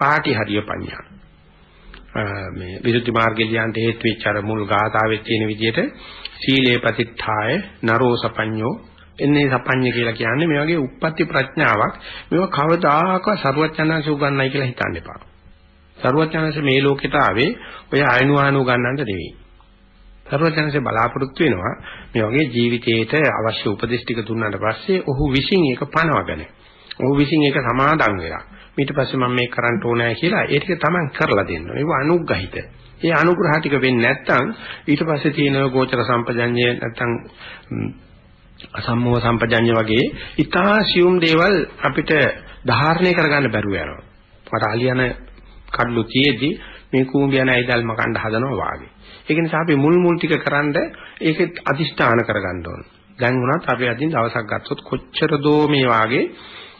Party හරිය පඤ්ඤා. මේ විරුද්ධ මාර්ගයේ ලියන්ට හේතු වෙච්ච අර මුල් ගාථාවෙත් තියෙන විදිහට සීලේ ප්‍රතිත්ථාය නරෝ සපඤ්ඤෝ එන්නේ සපඤ්ඤ කියලා කියන්නේ මේ වගේ උප්පත්ති ප්‍රඥාවක් මේවා කවදාකවත් සරුවචනanse උගන්නයි කියලා හිතන්න එපා. සරුවචනanse මේ ලෝකෙට ආවේ ඔය අයනුවානු ගන්නන්න නෙවෙයි. සරුවචනanse බලාපොරොත්තු වෙනවා මේ වගේ ජීවිතයේට අවශ්‍ය උපදෙස් ටික දුන්නාට පස්සේ ඔහු විසින් ඒක පනවගෙන ඔහු විසින් ඒක සමාදන් වෙලා ඊට පස්සේ මම මේක කරන්න ඕනෑ කියලා ඒ ටික තමන් කරලා දෙන්න. ඒක අනුග්‍රහිත. ඒ අනුග්‍රහ ටික වෙන්නේ නැත්නම් ඊට පස්සේ තියෙන ගෝචර සම්පජඤ්ඤය නැත්නම් අසම්මෝහ සම්පජඤ්ඤ වගේ ඊටා සියුම් දේවල් අපිට ධාරණය කරගන්න බැරුව යනවා. මට අලියන කඩලු තියේදී මේ කූඹියන ඇයිදල්ම කණ්ඩ හදනවා වාගේ. ඒක නිසා අපි මුල් මුල් ටික කරන්ඩ ඒක අදිෂ්ඨාන කරගන්න ඕන. දැන් වුණත් අපි අදින් දවසක් ගත්තොත් කොච්චර දෝ මේ වාගේ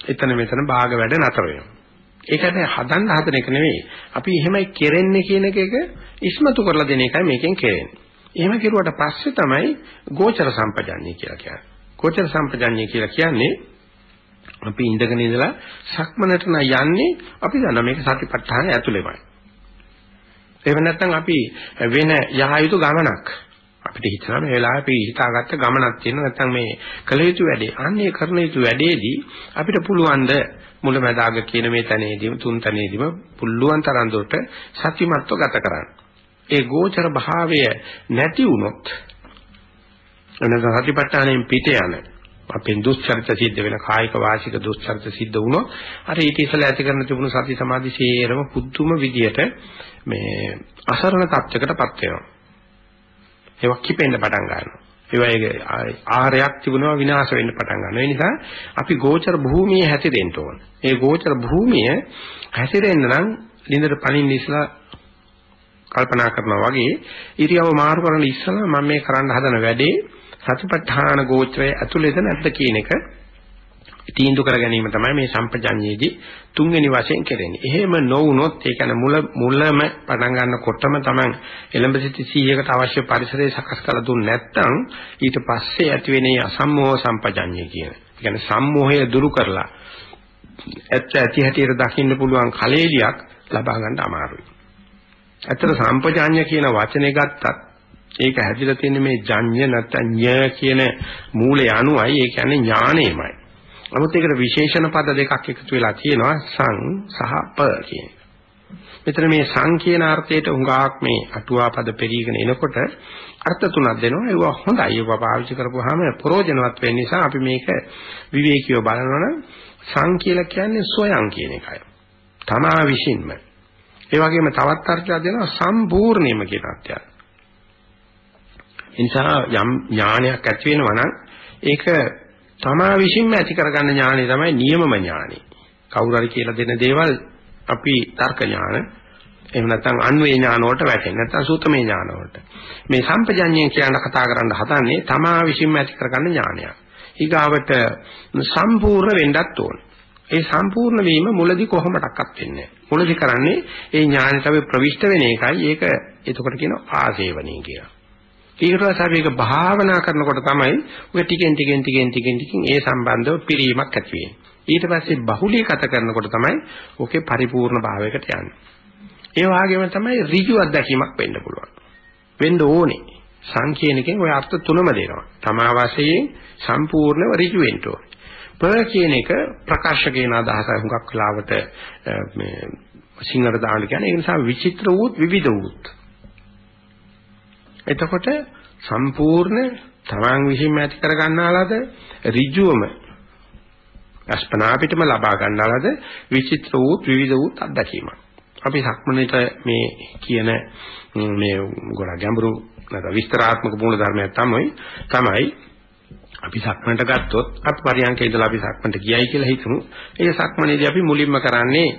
එතන මෙතන භාග වැඩ නතර වෙනවා. ඒකට හදන්න හදන එක නෙවෙයි. අපි එහෙමයි කෙරෙන්නේ කියන එක ඉස්මතු කරලා දෙන එකයි මේකෙන් කෙරෙන්නේ. එහෙම කෙරුවට පස්සේ තමයි ගෝචර සම්පජන්ණය කියලා කියන්නේ. ගෝචර සම්පජන්ණය කියලා කියන්නේ අපි ඉඳගෙන ඉඳලා සක්මනට න යන්නේ අපි දන්න මේක සතිපට්ඨාන ඇතුළේමයි. එහෙම නැත්නම් අපි වෙන යහ යුතු ගමනක් අපිට හිතනවා මේ වෙලාවේ අපි හිතාගත්ත ගමනක් තියෙනවා නැත්නම් මේ කළ යුතු වැඩේ. අන්නේ කරන යුතු වැඩේදී අපිට පුළුවන් ද මුලැමැදාග කියන මේ තැනේදීම තුන් තැනේදීම පුළුවන් තරම් දුරට සත්‍යමත්ව ගත කරන්න. ඒ ගෝචර භාවය නැති වුණොත් එනද සතිපට්ඨානයෙන් පිට යන අපෙන් දුස්චරිත සිද්ධ වෙන කායික වාචික දුස්චරිත සිද්ධ වුණොත් අර ඊට ඉස්සලා ඇති කරන තිබුණු සති සමාධි සේරම පුදුම විදියට මේ අසරණ තත්යකටපත් වෙනවා. ඒවා කිපෙන්න පටන් ගන්නවා. ඒවා ආරයක් තිබුණා විනාශ වෙන්න පටන් ගන්නවා. ඒ නිසා අපි ගෝචර භූමියේ හැසිරෙන්න ඕන. ඒ ගෝචර භූමිය හැසිරෙන්න නම් ලින්දට පණින්න ඉස්සලා කල්පනා කරනවා වගේ ඉරියව මාරු කරන ඉස්සලා මම මේ කරන්න හදන වැඩේ සතිපට්ඨාන ගෝචරය ඇතුළේද නැද්ද කියන එක තීන්දුව කර ගැනීම තමයි මේ සම්පජඤ්ඤයේදී තුන්වෙනි වශයෙන් කෙරෙන්නේ. එහෙම නොවුනොත් ඒ කියන්නේ මුල මුලම පටන් ගන්නකොටම තමයි එළඹ සිටි 100කට අවශ්‍ය පරිසරය සකස් කරලා දුන්නේ නැත්නම් ඊට පස්සේ ඇති වෙන්නේ අසම්මෝහ සම්පජඤ්ඤය කියන. ඒ කියන්නේ සම්මෝහය දුරු කරලා ඇත්ත ඇති හැටියට දකින්න පුළුවන් කලෙලියක් ලබා ගන්න අමාරුයි. ඇත්තට සම්පජාඤ්ඤ කියන වචනේ ගත්තත් ඒක හැදිලා තියෙන්නේ මේ ජඤ්ඤ නැත්නම් ඤ කියන මූලය අනුවයි ඒ කියන්නේ ඥානෙමයි. නමුත් ඒකට විශේෂණ පද දෙකක් එකතු වෙලා තියෙනවා සං සහ ප කියන. මෙතන මේ සං කියන අර්ථයට හුඟක් මේ අටුවා පද පෙරීගෙන එනකොට අර්ථ තුනක් දෙනවා. ඒවා හොඳයි. ඒවා පාවිච්චි කරපුවාම ප්‍රෝජනවත් වෙන නිසා අපි මේක විවේකීව බලනවනම් සං කියලා කියන්නේ සොයන් කියන එකයි. තමා විසින්ම. ඒ වගේම තවත් අර්ථයක් දෙනවා සම්පූර්ණයම කියන අර්ථයක්. නිසා යම් ඥානයක් ඇති වෙනවා නම් ඒක තමා විසින්ම ඇති කරගන්න ඥානෙ තමයි නියමම ඥානෙ. කවුරු හරි කියලා දෙන දේවල් අපි තර්ක ඥාන එහෙම නැත්නම් අන්වේ ඥාන වලට වැටෙන්නේ නැත්නම් සූතමේ ඥාන වලට. මේ සම්පජඤ්ඤය කියන කතා කරන්න හදන්නේ තමා විසින්ම ඇති කරගන්න ඥානයක්. ඊගාවට සම්පූර්ණ වෙන්නත් ඕන. ඒ සම්පූර්ණ වීම මුලදී කොහොමඩක්වත් වෙන්නේ නැහැ. මුලදී කරන්නේ ඒ ඥානයට අපි ප්‍රවිෂ්ඨ වෙන එකයි. ඒක එතකොට කියනවා ආසේවණී කියලා. ඊට පස්සේ අපි ඒක භාවනා කරනකොට තමයි ඔය ටිකෙන් ටිකෙන් ටිකෙන් ටිකෙන් ටිකෙන් ඒ සම්බන්ධව පිරීමක් ඇති වෙන්නේ. ඊට පස්සේ බහුලීගත කරනකොට තමයි ඔකේ පරිපූර්ණ භාවයකට යන්නේ. ඒ වගේම තමයි ඍජු අත්දැකීමක් වෙන්න පුළුවන්. වෙන්න ඕනේ. සංකේනකෙන් ඔය අර්ථ තුනම දෙනවා. තමා වශයෙන් සම්පූර්ණව ඍජු වෙන්න ඕනේ. ප කියන එක ප්‍රකාශ කියන අදහසයි හුඟක් වෙලාවට මේ සිංහල දාන්න කියන්නේ ඒ නිසා විචිත්‍ර වූත් විවිධ වූත් එතකොට සම්පූර්ණ තමන් විසින්ම ඇති කර ගන්නාලාද ඍජුවම අස්පනා පිටම ලබා ගන්නාලාද විචිත්‍ර වූ විවිධ වූ අත්දැකීමක්. අපි සක්මනේට මේ කියන මේ ගොඩක් ගැඹුරු නැත්නම් විස්තරාත්මක මූල ධර්මයක් තමයි තමයි අපි සක්මනට ගත්තොත් අපි පරියන්කේ ඉඳලා අපි සක්මනට ගියයි කියලා හිතමු. ඒ සක්මනේදී අපි මුලින්ම කරන්නේ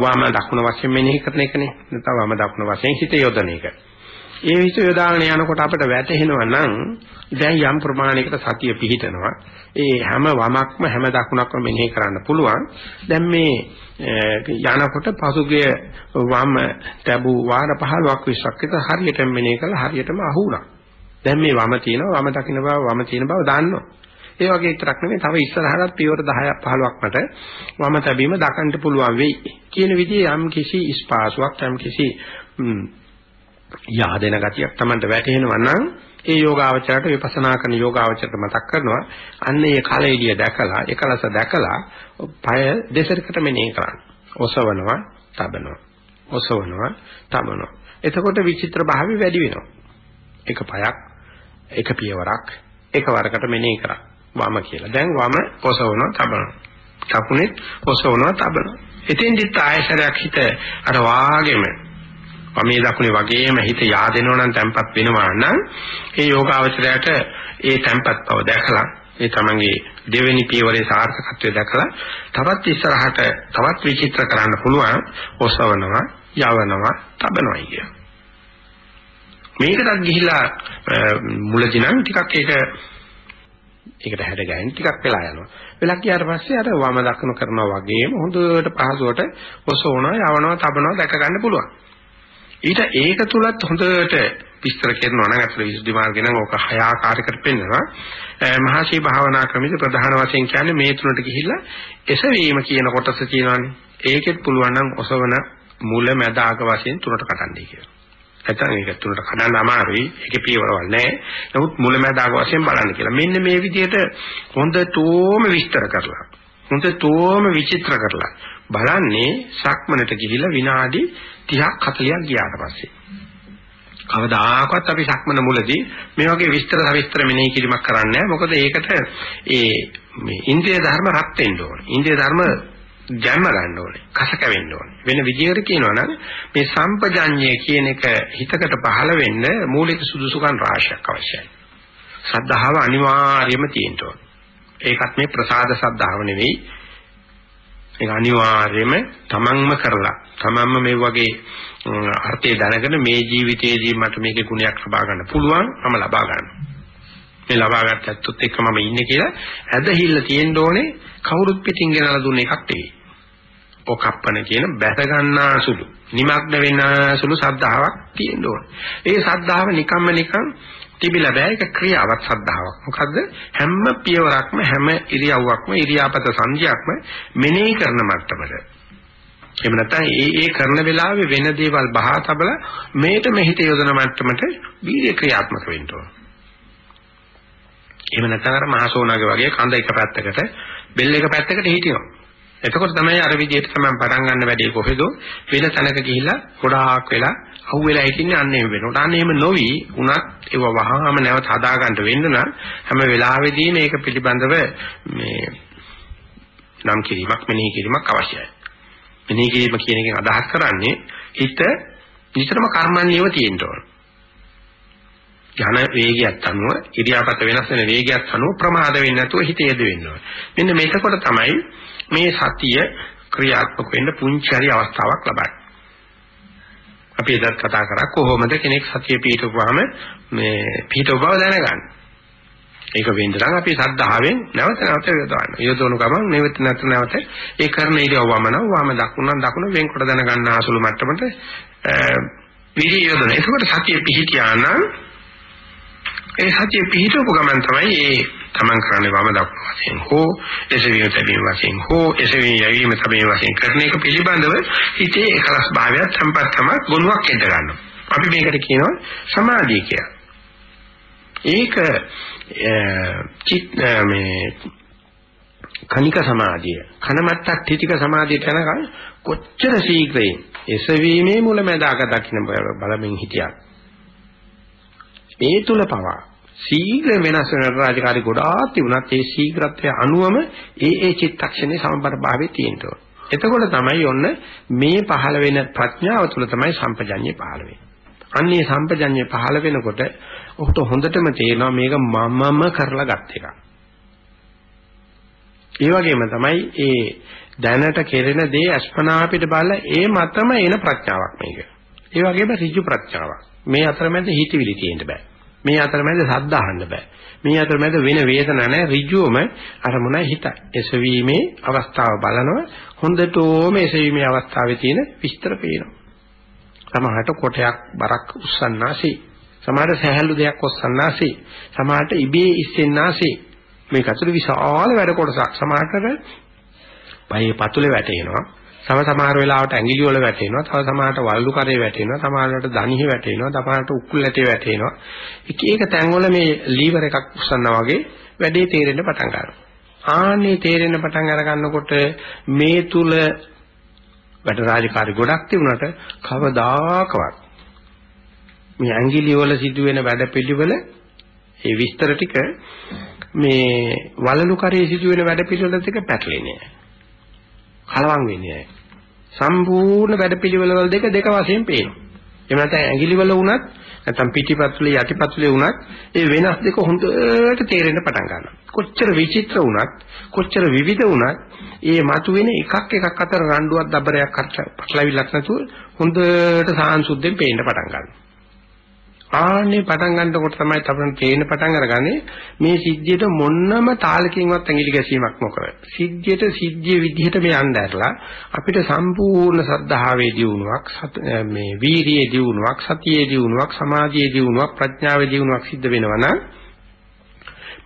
වම දකුණ වශයෙන් මෙනෙහි කරන එකනේ. නැත්නම් වම දකුණ වශයෙන් හිත යොදන එක. ඒ විස යොදාගෙන යනකොට අපිට වැටහෙනවා නම් දැන් යම් ප්‍රමාණයකට සතිය පිහිටනවා. ඒ හැම වමක්ම හැම දකුණක්ම මෙනෙහි කරන්න පුළුවන්. දැන් මේ යනකොට පසුගිය වම තැබු වාර 15ක් 20ක් විතර හරියටම මෙනෙහි කළා හරියටම අහුණා. දැන් මේ වම තියෙනවා වම දකින්න බව වම තියෙන බව දන්නවා. ඒ වගේ විතරක් නෙමෙයි තව ඉස්සරහට පියවර 10ක් 15ක් මට වම තැබීම දකින්න පුළුවන් වෙයි කියන විදිහේ යම් කිසි ස්පාසුවක් යම් කිසි yaadena ගතියක් Tamanට වැටෙනවා නම් ඒ යෝගාවචරයට විපස්සනා කරන යෝගාවචරයට මතක් කරනවා අන්න ඒ කලෙලිය දැකලා එකලස දැකලා පය දෙසරකට මෙනෙහි කරන්න. ඔසවනවා, තබනවා. ඔසවනවා, තබනවා. එතකොට විචිත්‍ර භාවය වැඩි වෙනවා. එක පයක්, එක පියවරක්, එක වරකට මෙනෙහි කරා. වම කියලා. දැන් වම ඔසවනවා, තබනවා. දකුණෙත් ඔසවනවා, තබනවා. එතෙන්දිත් ආයශරයක් හිත අර වාගෙම වමේ දකුණේ වගේම හිත yaadෙනවා නම් තැම්පත් වෙනවා නම් ඒ යෝගාවචරයට ඒ තැම්පත් බව දැකලා ඒ තමන්ගේ දෙවෙනි පියවරේ සාර්ථකත්වය දැකලා තවත් ඉස්සරහට තවත් විචිත්‍ර කරන්න පුළුවන් ඔසවනවා යවනවා තබනවා කිය. මේකටත් ගිහිලා මුලදී නම් ටිකක් ඒක ඒකට හැඩ ගැහෙන ටිකක් වෙලා යනවා. වෙලක් ගියාට පස්සේ අර වම දකුණු කරනවා වගේම හොඳට පහසුවට ඔසවනවා යවනවා තබනවා දැක ගන්න පුළුවන්. ඊට ඒක තුලත් හොඳට විස්තර කරනවා නම් අතට විසුද්ධි මාර්ගේ නම් ඕක හය ආකාරයකට පෙන්නනවා. මහසී භාවනා ක්‍රමයේ ප්‍රධාන වශයෙන් කියන්නේ මේ තුනට ගිහිල්ලා එසවීම කියන කොටස තියෙනවානේ. ඒකෙත් පුළුවන් නම් ඔසවන මුල මැද අග වශයෙන් තුනට කඩන්නයි කියලා. නැත්නම් ඒක තුනට කඩන්න අමාරුයි. ඒකේ පියවරවල් නැහැ. නමුත් මුල මැද අග වශයෙන් බලන්න කියලා. මෙන්න මේ විදිහට හොඳටම විස්තර කරලා හොඳටම විචිත්‍ර කරලා බලන්නේ සක්මනට ගිහිල්ලා විනාඩි 30ක් 40ක් ගියාට පස්සේ. කවදාකවත් අපි සක්මන මුලදී මේ වගේ විස්තර සවිස්තර මෙනෙහි කිරීමක් කරන්නේ නැහැ. මොකද ඒකට ඒ මේ ඉන්ද්‍රිය ධර්ම රත් වෙන්න ඕනේ. ඉන්ද්‍රිය ධර්ම ජන්ම ගන්න ඕනේ. කස කැවෙන්න ඕනේ. වෙන විදිහකට කියනවා නම් මේ සම්පජඤ්ඤය කියන එක හිතකට පහළ වෙන්න මූලික සුදුසුකම් රාශියක් අවශ්‍යයි. සද්ධාව අනිවාර්යයෙන්ම තියෙන්න ඕනේ. ඒකත් මේ ප්‍රසාද සද්ධාව නෙවෙයි. ඒක අනිවාර්යයෙන්ම තමන්ම කරලා තමන්ම මේ වගේ අර්ථය දැනගෙන මේ ජීවිතයේදී මට මේකේ ගුණයක් ලබා ගන්න පුළුවන් මම ලබා ගන්නවා. මේ ලබා ගත්තත් එක්ක මම ඉන්නේ කියලා ඇදහිල්ල තියෙන්න ඕනේ කවුරුත් පිටින් ගෙනලා දුන්න එකක් නෙවෙයි. ඔකප්පන කියන බැස ගන්නා සුළු නිමග්න වෙන සුළු සද්ධාාවක් තියෙන්න ඕනේ. ඒ සද්ධාව නිකම්ම නිකම් තිබිලා බෑ ඒක ක්‍රියාවක් සද්ධාාවක්. මොකද්ද? හැම පියවරක්ම හැම ඉරියව්වක්ම ඉරියාපත සංජයක්ම මෙනෙහි කරන මට්ටමට. එහෙම නැත්නම් ඒ ඒ කරන වෙලාවේ වෙන දේවල් බහා තබල මේට මෙහිත යොදන මට්ටමට වීර්ය ක්‍රියාත්මක වෙන්න ඕන. එහෙම නැත්නම් අර මහසෝනාගේ වගේ කඳ එක පැත්තකට බෙල් එක පැත්තකට හිටිනවා. එතකොට තමයි අර විදිහට තමයි පටන් ගන්න වැඩේ කොහෙද වෙන තැනක ගිහිල්ලා ගොඩාක් වෙලා අහුවෙලා හිටින්නේ අන්න එහෙම වෙනකොට අන්න එහෙම නොවි උනත් ඒව වහාම නැවත හදා ගන්න වෙන්න නම් හැම වෙලාවෙදීම මේක පිළිබඳව මේ නම් කිරීමක් මෙනෙහි කිරීමක් අවශ්‍යයි. මෙනෙහි කිරීම කියන එකෙන් අදහස් කරන්නේ හිත නිතරම කර්මන්නේව තියෙන්න ඕන. ඝන වේගයක් අනුව ඉරියාපත වෙනස් වෙන වේගයක් අනුව ප්‍රමාද වෙන්නේ නැතුව හිත යෙද වෙන්න ඕන. මෙන්න මේකකොට තමයි මේ සතිය ක්‍රියාත්මක වෙන්න පුංචි හරි අවස්ථාවක් ලබන්නේ. අපි එදත් කතා කරා කොහොමද කෙනෙක් සතිය පිටවපුවාම මේ පිටව බව දැනගන්නේ. ඒක වෙන්න නම් අපි සද්ධාවෙන් නැවත නැවත යොදවන්න. යොදවන ගමන් නැවත නැවත නැවත ඒ කරන ඉරියව්වම නම් වම දකුණ දකුණ වෙන්කොට දැන ගන්න ආසුළු මට්ටමට විරිය යොදන. ඒකෝට සතිය පිහිටියා නම් ඒ සතිය පිහිටවපු ගමන් තමයි ඒ තමන් කරන්නේ වම දකුණ වශයෙන් හෝ එසවීම තැබීම වශයෙන් හෝ එසවීම යැවීම තැබීම වශයෙන් කරන එක පිළිබඳව හිතේ එකලස් භාවයක් සම්පත්තම ගුණයක් එන්න ගන්නවා. අපි මේකට කියනවා සමාධිය කියලා. ඒක චිත් මේ කනික සමාධිය කනමත්තක් ත්‍ිතික සමාධියට යනකම් කොච්චර ශීඝ්‍රයෙන් එසවීමේ මුලැමැදාක දකින්න බලමින් හිටියා ඒ තුල පවා ශීඝ්‍ර වෙනස් වෙන රාජකාරී ගොඩාක් තිබුණත් ඒ ශීඝ්‍රත්වය අනුවම ඒ ඒ චිත්තක්ෂණේ සමබර භාවයේ තියෙනවා එතකොට තමයි ඔන්න මේ පහළ වෙන ප්‍රඥාව තුළ තමයි සම්පජඤ්ඤය පහළ වෙන්නේ. අන්නේ සම්පජඤ්ඤය පහළ වෙනකොට ඔහුට හොඳටම තේරෙනවා මේක මමම කරලා ගත් එකක්. ඒ වගේම තමයි ඒ දැනට කෙරෙන දේ අස්පනා අපිට බලලා ඒ මතම එන ප්‍රඥාවක් මේක. ඒ වගේම ඍජු ප්‍රඥාවක්. මේ අතරමැද හිතවිලි තියෙන්න බෑ. මේ අතරමැද සද්ද අහන්න බෑ. මේ අතරමැද වෙන වේදන නැහැ ඍජුවම අරමුණයි හිතයි. එසවීමේ අවස්ථාව බලනවා හොඳටම එසවීමේ අවස්ථාවේ තියෙන විස්තර පේනවා. සමහරට කොටයක් බරක් උස්සන්නාසී සමහරට සහැල්ලු දෙයක් ඔස්සන්නාසේ සමහරට ඉබේ ඉස්සෙන්නාසේ මේක ඇතුළේ විශාල වැඩ කොටසක් සමාහකට පයේ පතුලේ වැටෙනවා. තව සමහර වෙලාවට ඇඟිලි වල වැටෙනවා. තව සමහරට වලලු කරේ වැටෙනවා. සමහරට දණිහි වැටෙනවා. සමහරට උක්කුල් ඇටේ වැටෙනවා. එක එක තැන්වල මේ ලීවර් එකක් උස්සනවා වගේ වැඩේ තේරෙන්න පටන් ගන්නවා. ආන්නේ තේරෙන්න පටන් අර ගන්නකොට මේ තුල වැඩ රාජකාරි ගොඩක් තිබුණාට කවදාකවත් මේ ඇඟිලි වල සිදුවෙන වැඩ පිළිවෙල ඒ විස්තර ටික මේ වලලු කරේ සිදුවෙන වැඩ පිළිවෙලත් එක්ක පැටලෙන්නේ නැහැ. කලවම් වෙන්නේ නැහැ. සම්පූර්ණ වැඩ පිළිවෙල වල දෙක දෙක වශයෙන් පේනවා. එහෙම නැත්නම් ඇඟිලි වල වුණත් නැත්නම් පිටිපතුලේ යටිපතුලේ වුණත් ඒ වෙනස් දෙක හොඳට තේරෙන්න පටන් ගන්නවා. කොච්චර විචිත්‍ර වුණත් කොච්චර විවිධ වුණත් ඒ මතුවෙන එකක් එකක් අතර රණ්ඩුවක් දබරයක් පටලවිලක් නැතුව හොඳට සාංශුද්ධෙන් පේන්න පටන් ගන්නවා. ආන්නේ පටන් ගන්නකොට තමයි අපිට තේරෙන පටන් අරගන්නේ මේ සිද්ධියට මොන්නම තාලකින්වත් ඇඟිලි ගැසීමක් නොකර. සිද්ධියට සිද්ධිය විදිහට මේ යන්න ඇරලා අපිට සම්පූර්ණ සද්ධාවේ දියුණුවක් මේ වීරියේ දියුණුවක් සතියේ දියුණුවක් සමාධියේ දියුණුවක් ප්‍රඥාවේ දියුණුවක් සිද්ධ වෙනවා නම්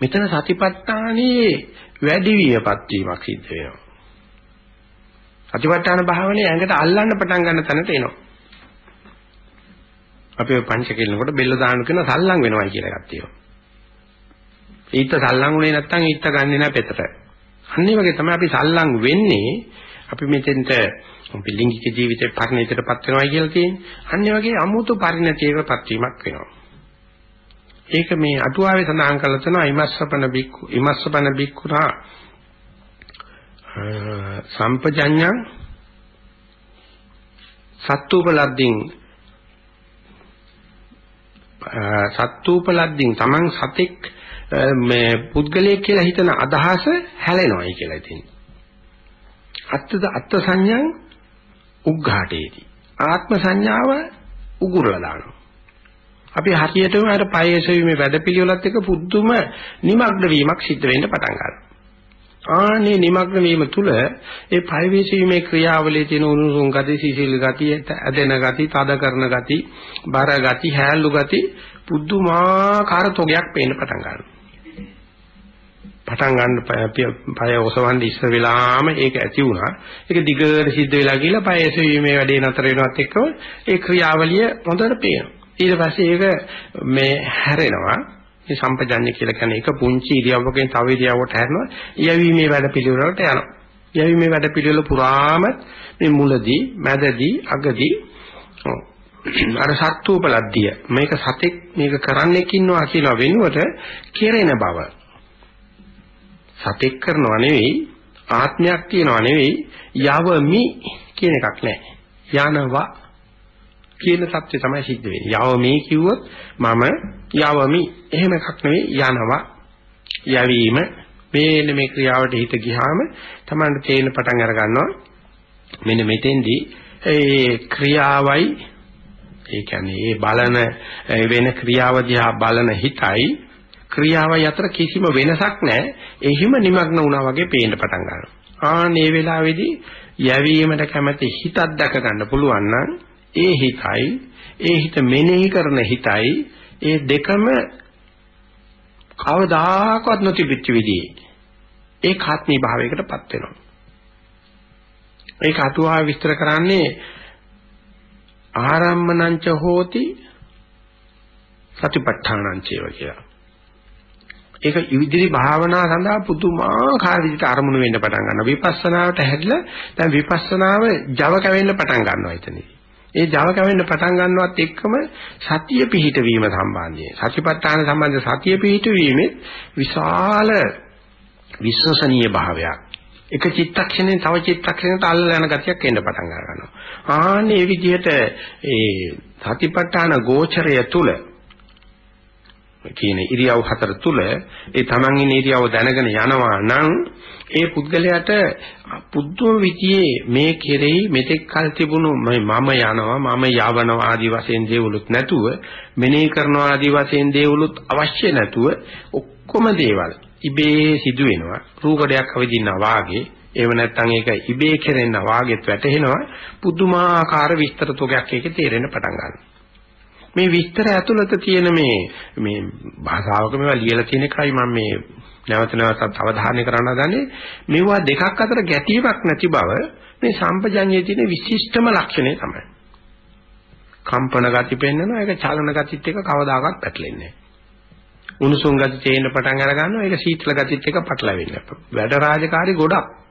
මෙතන සතිපට්ඨානයේ වැඩි වියපත් වීමක් සිද්ධ වෙනවා. සතිපට්ඨාන භාවනේ ඇඟට අල්ලන්න පටන් ගන්න තැනට එනවා. අපි ඔය පංච කෙලිනකොට බෙල්ල දාන්න කියන සල්ලම් වෙනවයි කියලා එකක් තියෙනවා. ඊට සල්ලම් උනේ නැත්තම් ඊට ගන්නෙ නැහැ පෙතට. අන්න ඒ වගේ තමයි අපි සල්ලම් වෙන්නේ අපි මෙතෙන්ට අපි ලිංගික ජීවිතේ පරිණතයටපත් වෙනවයි කියලා තියෙන්නේ. අන්න ඒ වගේ අමුතු පරිණතයකටපත් වීමක් වෙනවා. ඒක මේ අටුවාවේ සඳහන් කරලා තියෙනවා ඉමස්සපන බික්කු ඉමස්සපන බික්කුනා සම්පජඤ්ඤං සත්තුපලද්දින් සත්තුපලද්දින් Taman සතෙක් මේ පුද්ගලයෙක් කියලා හිතන අදහස හැලෙනවායි කියලා ඉතින්. අත්තද අත්ත සංඥං උග්ඝාටේති. ආත්ම සංඥාව උගුරලා දානවා. අපි හරියටම අර පයේසෙවීමේ වැඩපිළිවෙලත් එක්ක පුදුම නිමග්න වීමක් සිද්ධ වෙන්න පටන් ගන්නවා. ආනේ නිමග්න වීම තුළ ඒ පරිවේශීමේ ක්‍රියාවලියේ තියෙන උණුසුම් ගති, සිසිල් ගති, ඇදෙන ගති, තද කරන ගති, බර ගති, හැල්ලු ගති පුදුමාකාර තොගයක් පේන්න පටන් ගන්නවා. පටන් ගන්න පය ඔසවන්න ඉස්සර වෙලාම ඒක ඇති වුණා. ඒක දිගට සිද්ධ වෙලා ගිහලා පය එසවීමේ වැඩේ නතර වෙනවත් එක්කම ඒ ක්‍රියාවලිය හොඳට පේනවා. ඊට පස්සේ ඒක මේ හැරෙනවා. මේ සම්පජන්‍ය කියලා කියන්නේ එක පුංචි ඉරියව්වකින් තව ඉරියව්වට හැරෙනවා. යැවීමේ වැඩ පිළිවෙලට යනවා. යැවීමේ වැඩ පිළිවෙල පුරාම මේ මුලදී, මැදදී, අගදී අර සත්තුපලද්දිය මේක සතෙක් මේක කරන්නෙක් ඉන්නවා කියලා වෙනුවට කෙරෙන බව සතෙක් කරනවා නෙවෙයි ආත්මයක් තියනවා නෙවෙයි යවමි කියන එකක් නැහැ යනවා කියන தත්ත්වය තමයි සිද්ධ වෙන්නේ. යවමේ කිව්වොත් මම යවමි. එහෙම එකක් නෙවෙයි යනවා. යවීම මේන මේ ක්‍රියාවට හිත ගියාම තමයි තේරෙන පටන් අර ගන්නවා. මෙන්න මෙතෙන්දී ඒ ක්‍රියාවයි ඒ කියන්නේ ඒ බලන වෙන ක්‍රියාව දිහා බලන හිතයි ක්‍රියාවයි අතර කිසිම වෙනසක් නැහැ. එහිම නිමග්න වුණා වගේ පේන්න පටන් ගන්නවා. ආන් මේ වෙලාවේදී යැවීමට කැමැති හිතක් දැක ගන්න පුළුවන් නම් ඒ හිතයි ඒ හිත මෙනෙහි කරන හිතයි ඒ දෙකම කවදාකවත් නොතිබිච්ච විදිහේ ඒකාත්මී භාවයකටපත් වෙනවා. ඒක අතුවා විස්තර කරන්නේ ආරම්මනංච හෝති සතිපට්ඨානං චේව කියලා. ඒක ඉදිරි භාවනා සඳහා පුදුමාකාර විදිහට අරමුණු වෙන්න පටන් ගන්නවා. විපස්සනාවට හැදිලා දැන් විපස්සනාව Java කැවෙන්න පටන් ගන්නවා එතනදී. ඒ Java කැවෙන්න පටන් ගන්නවත් එක්කම සතිය පිහිටවීම සම්බන්ධයෙන් සතිපට්ඨාන සම්බන්ධ සතිය පිහිටවීමේ විශාල විශ්වසනීය භාවයක් එක චිත්තක්ෂණයෙන් තව චිත්තක්ෂණයකට අල්ලලා යන ගතියක් එන්න පටන් ගන්නවා. ආන්නේ මේ විදිහට ඒ සතිපට්ඨාන ගෝචරය තුල කියන ඉරියව් හතර තුල ඒ තමන් ඉන්න ඉරියව් දැනගෙන යනවා නම් ඒ පුද්ගලයාට පුදුම විදියේ මේ කෙරෙහි මෙතෙක් කල් තිබුණු මම යනවා මම යවනවා ආදි වශයෙන් දේවලුත් නැතුව මෙනෙහි කරනවා ආදි වශයෙන් දේවලුත් අවශ්‍ය නැතුව ඔක්කොම දේවල් ඉබේ සිදු වෙනවා රූකඩයක් අවදින්නා වාගේ එහෙම නැත්නම් ඒක ඉබේ කෙරෙන්න වාගෙත් වැටහෙනවා. පුදුමාකාර විස්තර තෝගයක් ඒකේ තේරෙන්න පටන් ගන්නවා. මේ විස්තර ඇතුළත තියෙන මේ මේ භාෂාවක මේවා ලියලා තියෙන එකයි මම මේ නැවත නැවතත් අවධානය කරන්න හදන්නේ මේවා දෙකක් අතර ගැටීමක් නැති බව මේ සම්පජඤ්ඤයේ තියෙන විශිෂ්ටම ලක්ෂණය තමයි. කම්පන ගති පෙන්වනවා ඒක චලන ගතිත් එක්ක කවදාකවත් පැටලෙන්නේ නැහැ. උණුසුම් ගති තේින්න පටන් අර ගන්නවා ඒක සීතල ගතිත් එක්ක පටලවෙන්නේ. වැඩ රාජකාරී ගොඩක්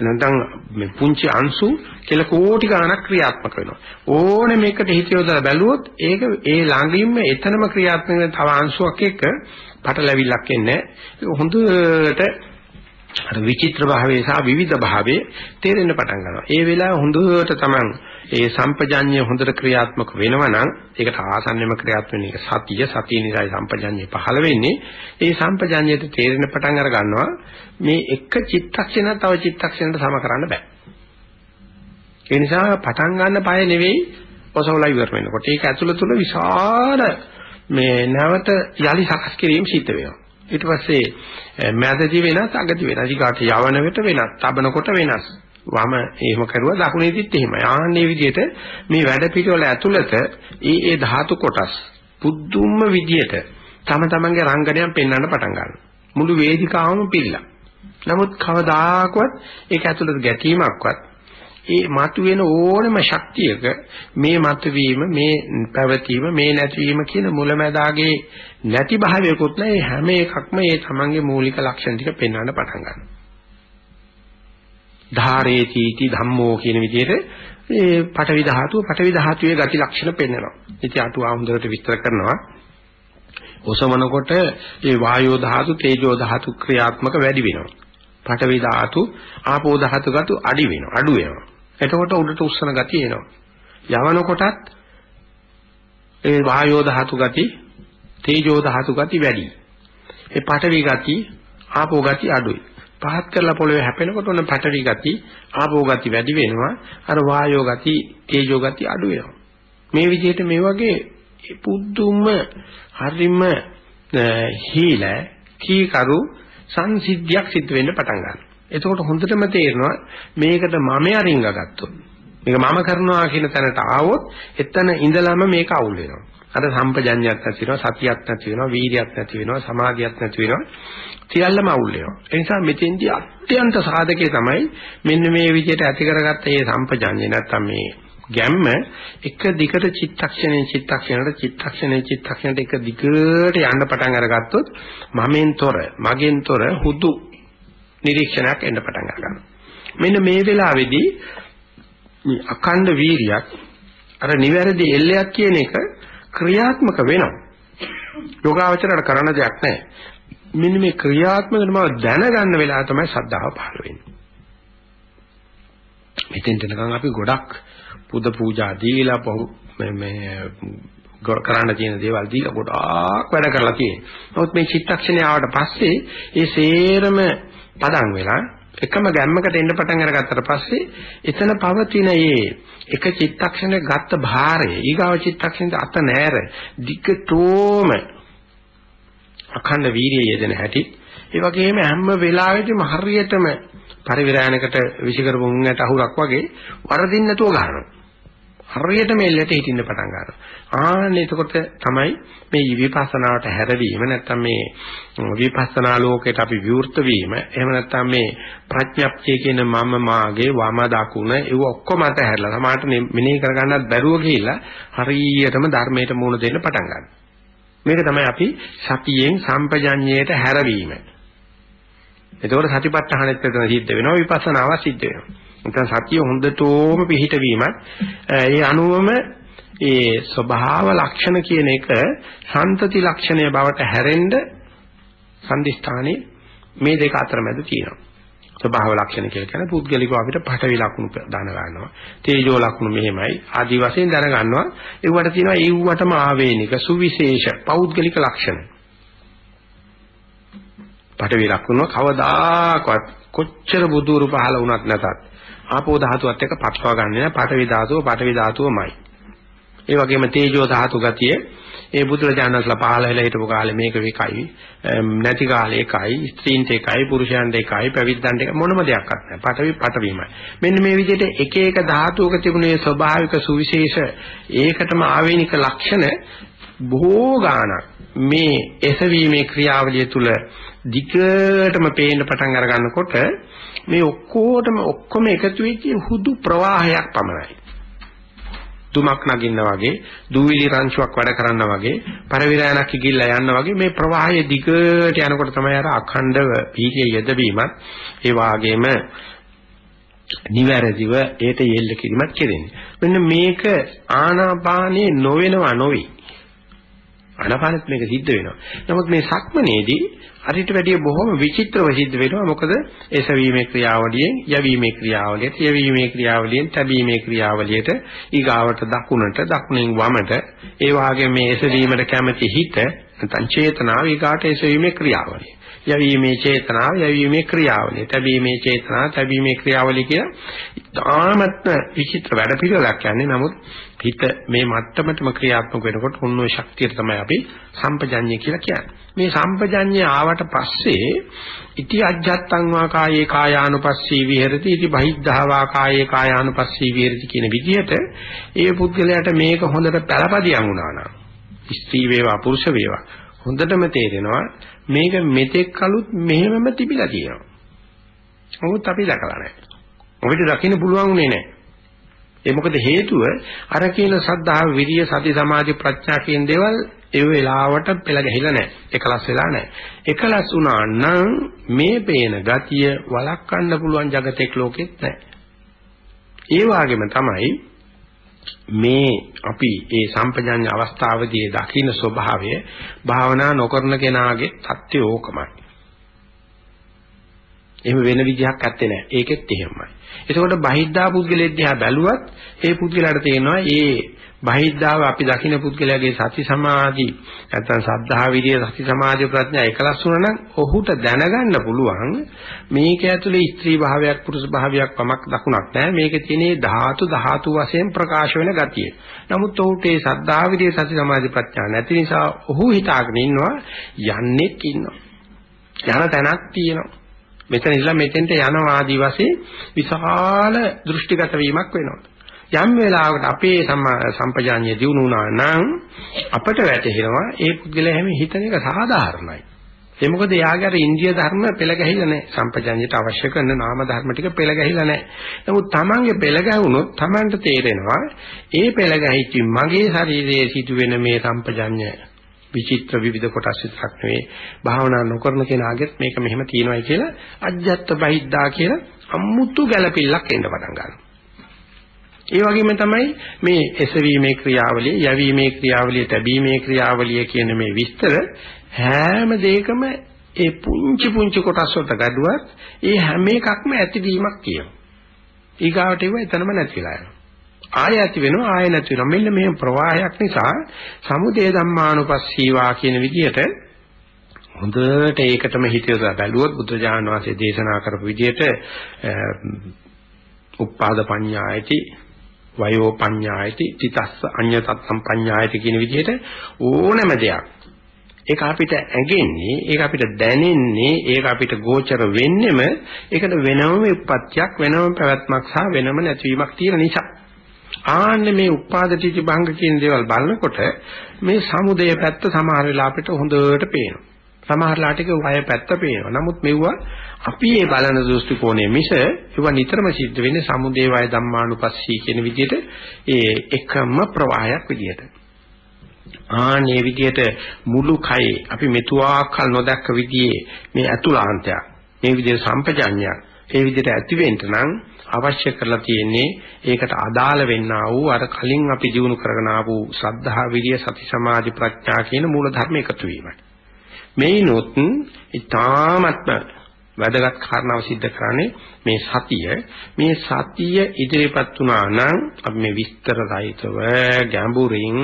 නැත්නම් මේ පුංචි අංශු කියලා කෝටි ගණනක් ක්‍රියාත්මක වෙනවා. ඕනේ මේකට හිත යොදලා බැලුවොත් ඒක ඒ ළඟින්ම එතනම ක්‍රියාත්මක වෙන තව අංශුවක් එක්ක පටලැවිල්ලක් එන්නේ. ඒක හොඳට අර විචිත්‍ර භාවයේ සහ විවිධ භාවයේ තේරෙන්න පටන් ගන්නවා. ඒ වෙලාව හොඳට තමන් ඒ සම්පජඤ්ඤය හොඳට ක්‍රියාත්මක වෙනවා නම් ඒකට ආසන්නෙම ක්‍රියාත්මක වෙන එක සතිය සතිය නිසායි සම්පජඤ්ඤය පහළ වෙන්නේ. ඒ සම්පජඤ්ඤයට තේරෙන පටන් අර ගන්නවා මේ එක චිත්තක්ෂණ තව චිත්තක්ෂණයට සම කරන්න බෑ. ඒ නිසා පටන් ගන්න පය නෙවෙයි ඔසවලා ඉවර වෙනකොට ඒක ඇතුළ තුල විශාල මේ නැවත යලි සකස් කිරීම සිද්ධ වෙනවා. ඊට පස්සේ මැදදී වෙනස් අගදී වෙනස් ඊගාට යවන වෙට වෙනස් තබනකොට වෙනස් වම එහෙම කරුවා දකුණේදීත් එහෙමයි. ආන්නේ විදිහට මේ වැඩ පිටවල ඇතුළත ඒ ඒ ධාතු කොටස් පුදුම විදියට තම තමන්ගේ රංගනයන් පෙන්වන්න පටන් ගන්නවා. මුළු වේදිකාවම පිළිලා නමුත් කවදාකවත් ඒක ඇතුළත ගැටීමක්වත් ඒ මතුවෙන ඕනම ශක්තියක මේ මතුවීම මේ පැවතීම මේ නැතිවීම කියන මුලැමැදාගේ නැති භාවයකුත් නැහැ. හැම එකක්ම ඒ තමන්ගේ මූලික ලක්ෂණ ටික පෙන්වන්න පටන් ගන්නවා. ධාරේතිති ධම්මෝ කියන විදිහට මේ පටවි ධාතුව පටවි ධාතුවේ ගති ලක්ෂණ පෙන්වනවා. ඉතින් අටුවා හොඳට විස්තර කරනවා. ඔසවනකොට මේ වායෝ ධාතු තේජෝ ධාතු ක්‍රියාත්මක වැඩි වෙනවා. පඨවි ධාතු ආපෝ ධාතු ගතු අඩි වෙනවා අඩු වෙනවා එතකොට උඩට උස්සන ගතිය එනවා යවනකොටත් ඒ වායෝ ධාතු ගති තේජෝ ධාතු ගති වැඩි ඒ පඨවි ගති ආපෝ ගති අඩුයි පහත් කරලා පොළවේ හැපෙනකොට ඔන්න පඨවි ගති ආපෝ ගති වැඩි වෙනවා අර වායෝ ගති තේජෝ ගති අඩු වෙනවා මේ විදිහට මේ වගේ පුදුම හරිම හීල කීකරු සංසිද්ධියක් සිද්ධ වෙන්න පටන් ගන්නවා. එතකොට හොඳටම තේරෙනවා මේකට මම අරිංග ගත්තොත් මේක මම කරනවා කියන තැනට ආවොත් එතන ඉඳලම මේක අවුල් වෙනවා. අර සම්පජඤ්ඤයක් නැති වෙනවා, සතියක් නැති වෙනවා, වීර්යයක් නැති වෙනවා, සමාධියක් නැති වෙනවා. සියල්ලම අවුල් වෙනවා. ඒ නිසා මෙතෙන්දී අත්‍යන්ත සාධකයේ තමයි මෙන්න මේ විදිහට ඇති කරගත්ත මේ සම්පජඤ්ඤය නැත්තම් මේ ගැම්ම එක දිගට චිත්තක්ෂණයෙන් චිත්තක්ෂණයට චිත්තක්ෂණයෙන් චිත්තක්ෂණයට එක දිගට යන්න පටන් අරගත්තොත් මමෙන් තොර මගෙන් තොර හුදු නිරීක්ෂණයක් එන්න පටන් ගන්නවා. මෙන්න මේ වෙලාවේදී මේ අඛණ්ඩ වීරියක් අර නිවැරදි එල්ලයක් කියන එක ක්‍රියාත්මක වෙනවා. යෝගාවචරයට කරන්න දෙයක් නැහැ. මෙන්න මේ ක්‍රියාත්මක වෙනව දැනගන්න වෙලාව තමයි සද්ධාව පහළ වෙන්නේ. මෙතෙන්ට නිකන් අපි ගොඩක් පුද පූජා දීලා මේ මේ කරන්න තියෙන දේවල් දීලා ගොඩාක් වැඩ කරලා තියෙනවා. නමුත් මේ චිත්තක්ෂණය ආවට පස්සේ ඒ සේරම පදන් වෙලා එකම ගැම්මකට එන්න පටන් අරගත්තට පස්සේ එතන පවතින මේ එක චිත්තක්ෂණයක ගත්ත භාරය ඊගාව චිත්තක්ෂණයට අත නෑර දිගටෝම අඛණ්ඩ වීර්යය යෙදෙන හැටි. ඒ වගේම හැම වෙලාවෙදිම හරියටම පරිවිරායනකට විසිකරපු මුංගට අහුරක් වගේ වරදින්න නැතුව ගන්නවා. හරියට මෙල්ලට හිටින්න පටන් ගන්නවා. ආන්න එතකොට තමයි මේ විපස්සනාවට හැරවීම නැත්තම් මේ විපස්සනා ලෝකයට අපි විවෘත වීම එහෙම නැත්තම් මේ ප්‍රඥප්තිය කියන මම මාගේ වම දකුණ ඒව ඔක්කොම අතහැරලා සමාහට මෙනෙහි කරගන්නත් බැරුව ගිහිල්ලා හරියටම ධර්මයට මුහුණ දෙන්න පටන් ගන්නවා. මේක තමයි අපි සතියෙන් සම්පජඤ්ඤයට හැරවීම. එතකොට සතිපට්ඨානෙත් එතන සිද්ධ වෙනවා විපස්සනාව සිද්ධ වෙනවා. නැත්නම් සතිය හොඳටම පිහිටවීමත් ඒ අනුවම ඒ ස්වභාව ලක්ෂණ කියන එක සන්තති ලක්ෂණය බවට හැරෙන්න සම්දිස්ථානේ මේ දෙක අතරමැද තියෙනවා. ස්වභාව ලක්ෂණ කියලා කියන්නේ පුද්ගලිකව අපිට පටවි ලක්ෂණ දාන ගන්නවා. තේජෝ ලක්ෂණ මෙහෙමයි. ආදි වශයෙන් දැන ගන්නවා. ඒවට තියෙනවා ඒවටම ආවේනික සුවිශේෂ පෞද්ගලික ලක්ෂණ. පටවි ලක්ෂණ කවදාකවත් කොච්චර බුදුරු පහල වුණත් නැතත් ආපෝ ධාතුවත් එක්ක පටලවා ගන්න නෑ පඨවි ධාතුව පඨවි ධාතුවමයි. ඒ වගේම තේජෝ ධාතු ගතිය. ඒ බුදුරජාණන්සලා පහළ වෙලා හිටපු කාලේ මේක එකයි. නැති කාලේ එකයි. ස්ත්‍රීන්ට එකයි පුරුෂයන්ට එකයි පැවිද්දන්ට එක මොනම දෙයක්වත් නැහැ. පටවි පටවීමයි මෙන්න මේ විදිහට එක එක ධාතුවක තිබුණේ ස්වභාවික සුවිශේෂ ඒකටම ආවේනික ලක්ෂණ බොහෝ ගාණක් මේ එසවීමේ ක්‍රියාවලිය තුල දිගටම පේන්න පටන් අර ගන්නකොට මේ ඔක්කොටම ඔක්කොම එකතු වෙච්ච හුදු ප්‍රවාහයක් පමණයි. දුමක් නගින්න වගේ, දූවිලි රංචුවක් වැඩ කරනවා වගේ, පරිවිරයන්ක් ගිහිල්ලා යන්න වගේ මේ ප්‍රවාහය දිගට යනකොට තමයි අර අඛණ්ඩව පීඨිය යෙදවීමත් ඒ වාගේම නිවැරදිව ඒට යෙල්ල කිරීමත් කෙරෙන්නේ. මෙන්න මේක ආනාපානේ නොවෙනවා නොවේ. ආනාපානෙත් මේක සිද්ධ වෙනවා. නමුත් මේ සක්මනේදී අරිට වැඩිය බොහොම විචිත්‍රව සිද්ධ වෙනවා. මොකද එසවීමේ ක්‍රියාවලියෙන් යැවීමේ ක්‍රියාවලියට, යැවීමේ ක්‍රියාවලියෙන් තැබීමේ ක්‍රියාවලියට, ඊගාවට දකුණට, දකුණෙන් වමට, ඒ වාගේ මේ එසවීමට කැමැති හිත නැත්නම් චේතනාව ඊගාට එසවීමේ ක්‍රියාවලිය. යැවීමේ චේතනාව, යැවීමේ ක්‍රියාවලිය, තැබීමේ චේතනාව, තැබීමේ ක්‍රියාවලිය කියලා ඉතාමත්ම විචිත්‍ර වැඩ පිළිවෙලක් යන්නේ. නමුත් හිත මේ මට්ටමටම ක්‍රියාත්මක වෙනකොට උන් ওই ශක්තිය තමයි අපි සම්පජඤ්ඤය කියලා කියන්නේ. මේ සම්පජඤ්ඤය ආවට පස්සේ ඉති අජ්ජත්තං වා කායේ කායානුපස්සී විහෙරති ඉති බහිද්ධා වා කායේ කායානුපස්සී විහෙරති කියන විදිහට ඒ පුද්ගලයාට මේක හොඳට පළපදියම් වුණා නම් ස්ත්‍රී වේවා පුරුෂ වේවා හොඳටම තේරෙනවා මේක මෙතෙක් කලුත් මෙහෙමම තිබිලා තියෙනවා. නමුත් අපි දැකලා නැහැ. අපිට දකින්න පුළුවන් උනේ නැහැ. ඒ මොකද හේතුව අර කියන සද්ධාව, විරිය, සති, සමාධි, ප්‍රඥා කියන දේවල් ඒ වෙලාවට පෙළ ගැහිලා නැහැ. එකලස් වෙලා නැහැ. එකලස් වුණා නම් මේ පේන ගතිය වළක්වන්න පුළුවන් జగතෙක් ලෝකෙත් නැහැ. ඒ වගේම තමයි මේ අපි ඒ සම්පජඤ්ඤ අවස්ථාවේදී දකින්න ස්වභාවය භාවනා නොකරන කෙනාගේ தත්ත්වය ඕකමයි. එහෙම වෙන විදිහක් ඇත්තේ නැහැ. ඒකෙත් එහෙමයි. එතකොට බහිද්ධා පුද්ගලයෙක් දිහා බැලුවත් ඒ පුද්ගලයාට තේරෙනවා ඒ බහිද්ධාව අපි දකින්න පුද්ගලයාගේ සති සමාධි නැත්නම් සද්ධා විරිය සති සමාධි ප්‍රඥා එකලස් වුණා නම් ඔහුට දැනගන්න පුළුවන් මේක ඇතුලේ ස්ත්‍රී භාවයක් පුරුෂ භාවයක් පමක් දකුණක් නැහැ මේකේ තියෙන ධාතු ධාතු වශයෙන් ප්‍රකාශ වෙන ගතිය. නමුත් ඔහුට ඒ සද්ධා විරිය සති සමාධි ප්‍රඥා නැති නිසා ඔහු හිතාගෙන ඉන්නවා යන්නේක් ඉන්නවා. යන තැනක් තියෙනවා. මෙතන ඉඳලා මෙතෙන්ට යනවා ආදි වශයෙන් විශාල දෘෂ්ටිගත වීමක් වෙනවා. යම් වෙලාවකට අපේ සම්පජාඤ්ඤය දිනු වුණා නම් අපට වැටහෙනවා ඒ පුද්ගලයා හැම හිතන එක සාධාරණයි. ඒ මොකද යාගේ අර ඉන්දිය ධර්ම පෙළ ගැහිලා නැහැ. සම්පජාඤ්ඤයට අවශ්‍ය කරන නාම ධර්ම ටික පෙළ ගැහිලා නැහැ. නමුත් Tamange පෙළ ගැහුනොත් Tamanට තේරෙනවා ඒ පෙළ ගැහිච්ච මගේ ශරීරයේ සිදුවෙන මේ සම්පජාඤ්ඤය විචිත්‍ර විවිධ කොටස් විතරක් නෙවෙයි භාවනා නොකරන කෙනාගෙත් මේක මෙහෙම තියෙනවායි කියලා අජ්ජත් බහිද්දා කියලා අමුතු ගැළපිල්ලක් එන්න පටන් ගන්නවා. ඒ වගේම තමයි මේ එසවීමේ ක්‍රියාවලිය, යැවීමේ ක්‍රියාවලිය, තැබීමේ ක්‍රියාවලිය කියන මේ විස්තර හැම දෙයකම ඒ පුංචි පුංචි කොටස් වලට ගැඩුවත් ඒ හැම එකක්ම ඇතිවීමක් කියනවා. ඊගාවට ඒව එතනම නැතිලා යනවා. ආය ඇති වෙනවා ආය නැති වෙනවා මෙන්න මේ ප්‍රවාහයක් නිසා සමුදය ධම්මානුපස්සීවා කියන විදිහට හොඳට ඒකටම හිතේලා බැලුවොත් බුදුජානක වහන්සේ දේශනා කරපු විදිහට උප්පාද පඤ්ඤායති වයෝ පඤ්ඤායති තිතස්ස අඤ්ඤ තත්තම් පඤ්ඤායති කියන විදිහට ඕනෑම දෙයක් ඒක අපිට ඇඟෙන්නේ ඒක අපිට දැනෙන්නේ ඒක අපිට ගෝචර වෙන්නෙම ඒකට වෙනම උප්පත්තියක් වෙනම පැවැත්මක් සහ වෙනම නැතිවීමක් තියෙන නිසා ආන්නේ මේ උපාදටිති භංග කියන දේවල් බලනකොට මේ සමුදය පැත්ත සමහර වෙලාවට අපිට හොඳට පේනවා. සමහර ලාටික වය පැත්ත පේනවා. නමුත් මෙවුවා අපි මේ බලන දෘෂ්ටි කෝණය මිස ඒවා නිතරම සිද්ධ වෙන්නේ සමුදේ වය ධම්මානුපස්සී කියන විදිහට ඒ එකම ප්‍රවාහයක් විදිහට. ආන්නේ විදිහට මුළු කයේ අපි මෙතුආකල් නොදැක්ක විදිහේ මේ අතුලාන්තයක් මේ විදිහට සම්පජඤ්ඤයක් ඒ විදිහට ඇති වෙන්න නම් අවශ්‍ය කරලා තියෙන්නේ ඒකට අදාළ වෙන්නා වූ අර කලින් අපි දිනු කරගෙන ආපු ශ්‍රද්ධා විරිය සති සමාධි ප්‍රඥා කියන මූල ධර්ම එකතු වීමයි. මේනොත් ඊ타මත්ම වැදගත් කාරණාව सिद्ध කරන්නේ මේ සතිය. මේ සතිය ඉදිරිපත් වුණා නම් අපි මේ විස්තර සහිතව ගැඹුරින්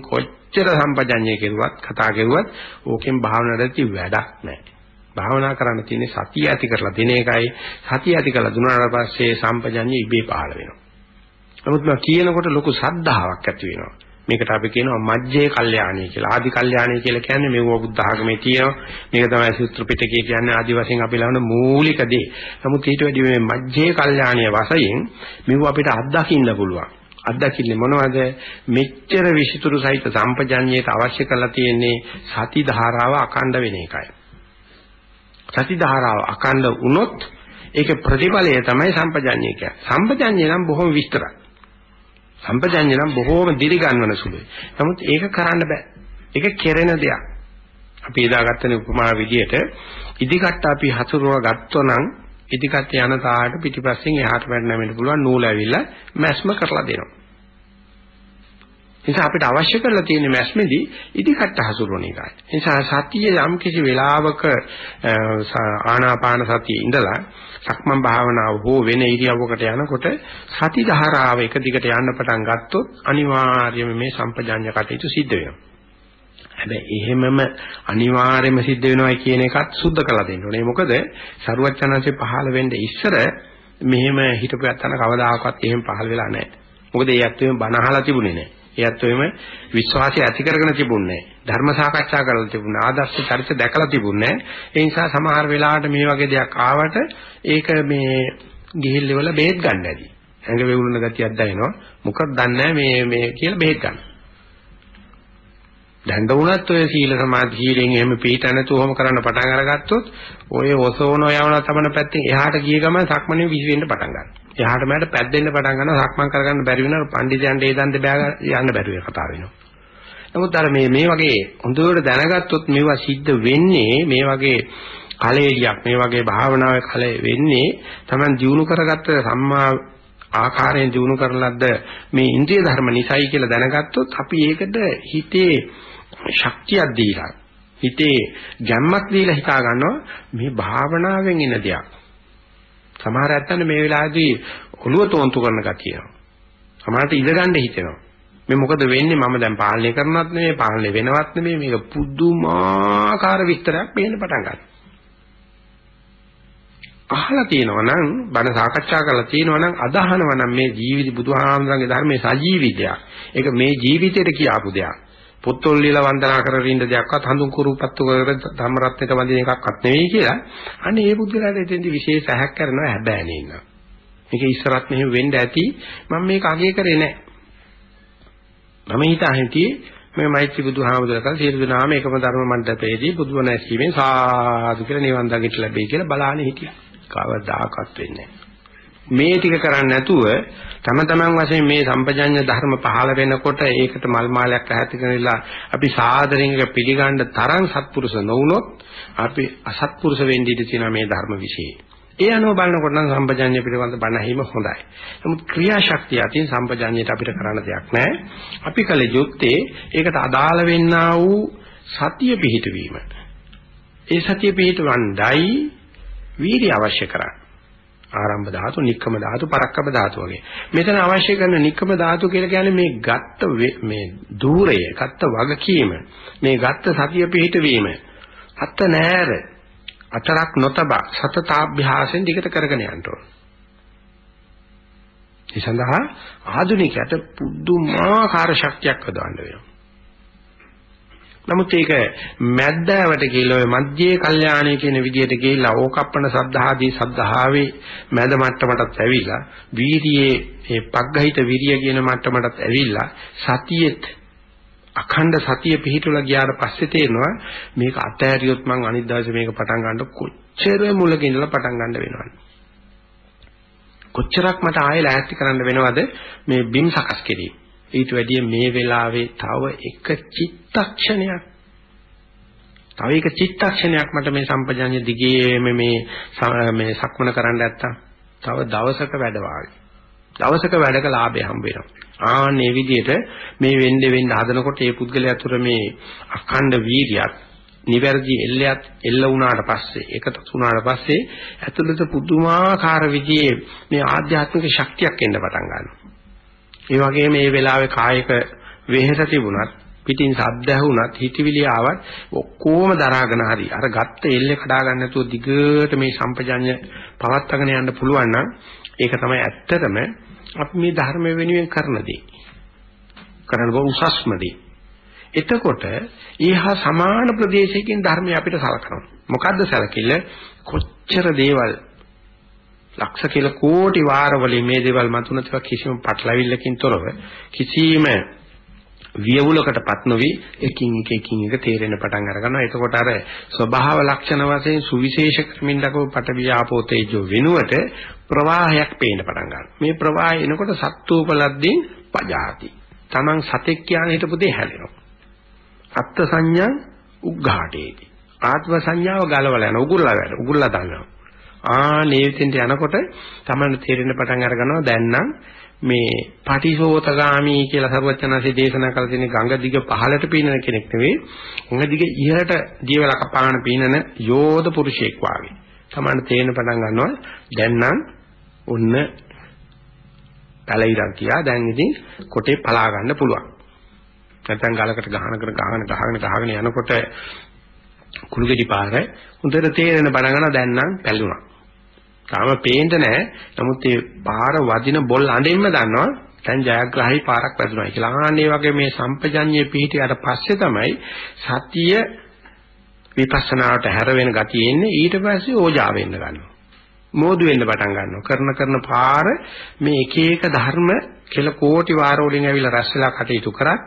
කොච්චර සම්පජඤ්ඤය කෙරුවත් කතා කෙරුවත් ඕකෙන් භාවනාවට වැඩක් නැහැ. භාවනා කරන්න තියෙන්නේ සතිය ඇති කරලා දෙන එකයි. සතිය ඇති කරලා දුන්නාට පස්සේ සම්පජඤ්ඤය ඉබේ පහළ වෙනවා. නමුත් මම කියනකොට ලොකු සද්ධාාවක් ඇති වෙනවා. මේකට අපි කියනවා මජ්ජේ කල්යාණී කියලා. ආදි කල්යාණී කියලා කියන්නේ මේව බුද්ධ ආගමේ තියෙනවා. මේක තමයි සූත්‍ර පිටකයේ කියන්නේ ආදි වශයෙන් අපි ලවන මූලික දේ. නමුත් ඊට වැඩි මේ මජ්ජේ කල්යාණීය වශයෙන් මේව අපිට අත්දකින්න පුළුවන්. අත්දකින්නේ මොනවද? මෙච්චර විසිතුරු සහිත සම්පජඤ්ඤයට අවශ්‍ය කරලා තියෙන්නේ සති ධාරාව අකණ්ඩ වෙන එකයි. සති ධාරාව අකණ්ඩ වුණොත් ඒක ප්‍රතිඵලය තමයි සම්පජඤ්ඤය කියන්නේ. සම්පජඤ්ඤය නම් බොහොම විස්තරයි. සම්පජඤ්ඤය නම් බොහොම දිරි ගන්නවන සුළුයි. නමුත් ඒක කරන්න බෑ. ඒක කෙරෙන දෙයක්. අපි එදාගත්තනේ උපමා විදියට ඉදිකට අපි හසුරුව ගත්තොනම් ඉදිකට යන තාට පිටිපස්සෙන් එහාට වැටෙන්න පුළුවන් නූල ඇවිල්ලා මැස්ම කරලා දෙනවා. නිසා අපිට අවශ්‍ය කරලා තියෙන මැස්මේදී ඉදිකට හසුරුවන එකයි. නිසා සතිය යම් කිසි වෙලාවක ආනාපාන සතියේ ඉඳලා සක්මන් භාවනාව හෝ වෙන ඉරියව්වකට යනකොට සති ධාරාව එක දිගට යන්න පටන් ගත්තොත් අනිවාර්යයෙන්ම මේ සම්පජාඤ්ඤ කටයුතු සිද්ධ වෙනවා. හැබැයි එහෙමම අනිවාර්යයෙන්ම සිද්ධ වෙනවා කියන එකත් සුද්ධ කරලා දෙන්න ඕනේ. මොකද සරුවච්චනanse පහළ වෙන්න ඉස්සර මෙහෙම හිතපු යත්තන කවදාකවත් එහෙම පහළ වෙලා නැහැ. මොකද ඒ යැත්තෙම බණ අහලා තිබුණේ නැහැ. එයත් ඔයම විශ්වාසය ඇති කරගෙන තිබුණේ ධර්ම සාකච්ඡා කරලා තිබුණේ ආදර්ශ චරිත දැකලා තිබුණේ ඒ නිසා සමහර වෙලාවට මේ වගේ දෙයක් ආවට ඒක මේ ගිහිල් ඉවල බෙහෙත් ගන්න ඇති. ඇඟ වේවුලන ගතියක් දැනෙනවා. මොකක්ද දන්නේ මේ මේ කියලා බෙහෙත් ගන්න. දැන් වුණත් ඔය සීල සමාධි සීලෙන් එහෙම පිළිට නැතුවම කරන්න පටන් අරගත්තොත් ඔය ඔසෝන යවන තමන පැත්තෙන් එහාට ගිය ගමන් සක්මනේ විසි වෙන්න පටන් ගන්නවා. එහාට මෙහාට පැද්දෙන්න පටන් ගන්නවා සක්මන් කරගන්න බැරි වෙනවා පඬිජයන්ට ඒ දන්ද බෑ යන්න බැරි වෙන කතාව වෙනවා. නමුත් අර මේ මේ වගේ හොඳට දැනගත්තොත් මේවා සිද්ධ වෙන්නේ මේ වගේ කලෙලියක් මේ වගේ භාවනාවේ කලෙ වෙන්නේ Taman දිනු කරගත්ත සම්මා ආකාරයෙන් දිනු කරලද්ද මේ ඉන්ද්‍රිය ධර්ම නිසයි කියලා දැනගත්තොත් අපි ඒකට හිතේ ශක්තියක් දීලා හිතේ ගැම්මක් දීලා හිතා ගන්නවා මේ භාවනාවෙන් එන දෙයක්. සමහර ඇත්තන්ට මේ වෙලාවේදී ඔළුව තෝන්තු කරන ගතියනවා. සමහරට ඉඳ ගන්න හිතෙනවා. මේ මොකද වෙන්නේ මම දැන් පාලනය කරනවත් නෙමෙයි පාලනය වෙනවත් නෙමෙයි මේක පුදුමාකාර විස්තරයක් පේන්න පටන් ගන්නවා. අහලා තියෙනවා නම් බණ සාකච්ඡා කරලා තියෙනවා නම් අදහනවා නම් මේ ජීවිත බුදුහාමරගේ ධර්මයේ සජීවිතයක්. ඒක මේ ජීවිතේට කියාපු දෙයක්. පොත්වල ලියලා වන්දනා කරගෙන ඉන්න දෙයක්වත් හඳුන් කුරුපත්තු කර ධම්ම රත්නයට වඳින එකක්වත් නෙවෙයි කියලා. අනේ මේ බුද්ධලාට එතෙන්දි විශේෂ ඇහැක් කරනවා හැබෑනේ ඉන්න. මේක ඉස්සරත් මෙහෙම වෙන්න ඇති මම මේක අගය කරේ නැහැ. මම හිතා හිටියේ මේ මෛත්‍රී බුදුහාමුදුරකල් සියලු දෙනාම එකම ධර්ම මණ්ඩපයේදී බුදුවන ඇසීමෙන් සාදු කියලා නිවන් දකිට ලැබෙයි කියලා බලාගෙන හිටියා. කවදාකවත් වෙන්නේ නැහැ. මේ ටික කරන්නේ නැතුව තම තමන් වශයෙන් මේ සම්පජඤ්ඤ ධර්ම පහළ වෙනකොට ඒකට මල් මාලයක් ඇහැති කරලා අපි සාදරයෙන් පිළිගන්න තරම් සත්පුරුෂ නොවුනොත් අපි අසත්පුරුෂ වෙන්න ඉඩ තියෙනවා මේ ධර්ම વિશે. ඒ අනුව බලනකොට නම් සම්පජඤ්ඤය පිළිබඳ බණ ඇහිම හොඳයි. නමුත් ක්‍රියාශක්තිය අතින් සම්පජඤ්ඤයට අපිට කරන්න දෙයක් නැහැ. අපි කල යුත්තේ ඒකට අදාළ වෙන්නා වූ සතිය පිහිටවීම. ඒ සතිය පිහිටවන්නයි වීර්ය අවශ්‍ය කරන්නේ. ආරම්භ ධාතු, නික්කම ධාතු, පරක්කම ධාතු වගේ. මෙතන අවශ්‍ය කරන නික්කම ධාතු කියලා කියන්නේ මේ ගත්ත මේ দূරය, ගත්ත වගකීම, මේ ගත්ත සතිය පිහිටවීම, අත නෑර, අතරක් නොතබ සතතාභ්‍යාසෙන් දිගට කරගෙන යන්න ඕන. ඒ සඳහා ආධුනිකයට පුදුමාකාර ශක්තියක් හදවන්න වෙනවා. නමුත් ඒක මැද්දාවට කියලා ඔය මධ්‍යේ කල්යාණී කියන විදිහට ගිහිල්ලා ඕකප්පන සද්ධාදී සද්ධාවේ මැද මට්ටමටත් ඇවිල්ලා වීර්යයේ ඒ පග්ගහිත විරිය කියන මට්ටමටත් ඇවිල්ලා සතියෙත් අඛණ්ඩ සතිය පිහිටුලා ගියාට පස්සේ තේරෙනවා මේක අතෑරියොත් මං අනිත් දවසේ මේක පටන් ගන්න කොච්චර මුලක ඉඳලා පටන් ගන්න වෙනවද? කොච්චරක් මට ආයෙ ලෑස්ති කරන්න වෙනවද මේ බිම් සකස් කිරීම? ඊට වැඩිය මේ වෙලාවේ තව එක චිත්තක්ෂණයක්. තව එක චිත්තක්ෂණයක් මට මේ සම්පජාඤ්ඤ දිගේම මේ මේ සක්මන කරන්න නැත්තම් තව දවසක වැඩ දවසක වැඩක ලාභය හම්බ වෙනවා. ආන්නේ විදිහට මේ වෙන්නේ වෙන්න හදනකොට මේ පුද්ගලයා තුර මේ අඛණ්ඩ වීර්යයක් නිවැරදි එල්ලයක් එල්ල වුණාට පස්සේ ඒකට තුනාට පස්සේ ඇතුළත පුදුමාකාර විදිහේ මේ ආධ්‍යාත්මික ශක්තියක් එන්න පටන් ගන්නවා. ඒ වගේම මේ වෙලාවේ කායික වෙහෙස තිබුණත් පිටින් සද්ද ඇහුණත් හිතවිලි ආවත් ඔක්කොම දරාගෙන හරි අර ගත්ත එල්ලේ කඩා ගන්න නැතුව දිගට මේ සම්පජඤ්ඤ පවත්වාගෙන යන්න පුළුවන් නම් ඒක තමයි ඇත්තටම අපි මේ ධර්ම වෙනුවෙන් කරන දේ. කරන්න බෝ උසස්ම දේ. එතකොට ඊහා සමාන ප්‍රදේශයකින් ධර්මය අපිට සලකනවා. මොකද්ද සලකිල්ල? කොච්චර දේවල් ලක්ෂ කියලා කෝටි වාරවලින් මේ දේවල් මතුනතව කිසිම පටලවිල්ලකින් තොරව කිසිම වියවුලකටපත් නොවි එකින් එක එකින් එක තේරෙන පටන් අර ගන්නවා. එතකොට අර ස්වභාව ලක්ෂණ වශයෙන් සුවිශේෂ ක්‍රමින් දක්ව පටවිය ආපෝ තේජෝ වෙනුවට ප්‍රවාහයක් පේන්න පටන් ගන්නවා. මේ ප්‍රවාහය එනකොට සත්වෝපලද්දීන් පජාති. Taman සතෙක් කියන හිටපු දේ හැලෙනවා. අත්ත් සංඥා උග්ඝාටේති. ආත්ම සංඥාව ගලවලා යන උගුරලා වැඩ උගුරලා දානවා. ආ නේවිතින්ට යනකොට Taman තේරෙන පටන් අර ගන්නවා දැන් නම් මේ පටිසෝතගාමි කියලා සර්වචනanse දේශනා කළ තියෙන ගඟ දිග පහළට පීනන කෙනෙක් නෙවෙයි. ගඟ දිග ඉහළට දියවල කපාන පීනන යෝධ පුරුෂයෙක් වාගේ. Taman තේරෙන පටන් ගන්නවා දැන් නම් ඔන්න පැලිරක් ගියා දැන් ඉතින් කොටේ පලා ගන්න පුළුවන්. නැත්නම් ගලකට ගහනකට ගහන ගහගෙන ගහගෙන යනකොට කුළුගෙඩි පාර හොඳට තේරෙන බණ ගන්න දැන් නම් පැලුණා. තාම පේන්න නැහැ. නමුත් මේ පාර වදින බොල් අඬෙන්න දන්නවා දැන් ජයග්‍රහී පාරක් වැදුනා කියලා. ආන්නේ වගේ මේ සම්පජඤ්ඤයේ පිහිටියට පස්සේ තමයි සතිය විපස්සනාවට හැර වෙන ගතිය එන්නේ. ඊට පස්සේ ඕජා වෙන්න ගන්නවා. මෝදු වෙන්න පටන් ගන්නවා. කරන කරන පාර මේ එක එක ධර්ම කෙල කෝටි වාර වලින් ඇවිල්ලා රැස් වෙලා කටයුතු කරත්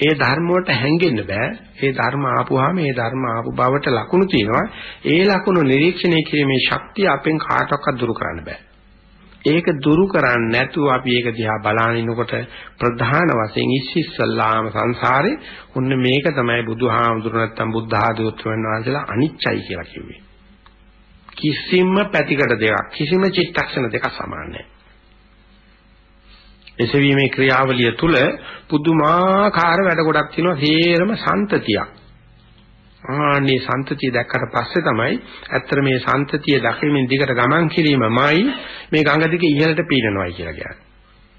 ඒ ධර්ම වලට හැංගෙන්න බෑ. ඒ ධර්ම ආපුවාම ඒ ධර්ම ආපු බවට ලකුණු තියෙනවා. ඒ ලකුණු නිරීක්ෂණය කිරීමේ ශක්තිය අපෙන් කාටවත් දුරු කරන්න බෑ. ඒක දුරු කරන්නේ නැතුව අපි ඒක දිහා බලාගෙන ඉනකොට ප්‍රධාන වශයෙන් ඉස්සිස්සල්ලාම සංසාරේ ඔන්න මේක තමයි බුදුහාමුදුරු නැත්තම් බුද්ධ ආධෝත්‍රයන් වහන්සේලා අනිච්චයි කියලා කිව්වේ. කිසිම පැතිකඩ දෙකක් කිසිම චිත්තක්ෂණ දෙකක් සමාන නැහැ. එසවීමේ ක්‍රියාවලිය තුල පුදුමාකාර වැඩ ගොඩක් තියෙනවා හේරම සන්තතියක්. ආන්නේ සන්තතිය දැක්කට පස්සේ තමයි ඇත්තට මේ සන්තතිය දකිමින් දිගට ගමන් කිරීමමයි මේ ගඟ දිගේ ඉහළට පීනනවායි කියලා කියන්නේ.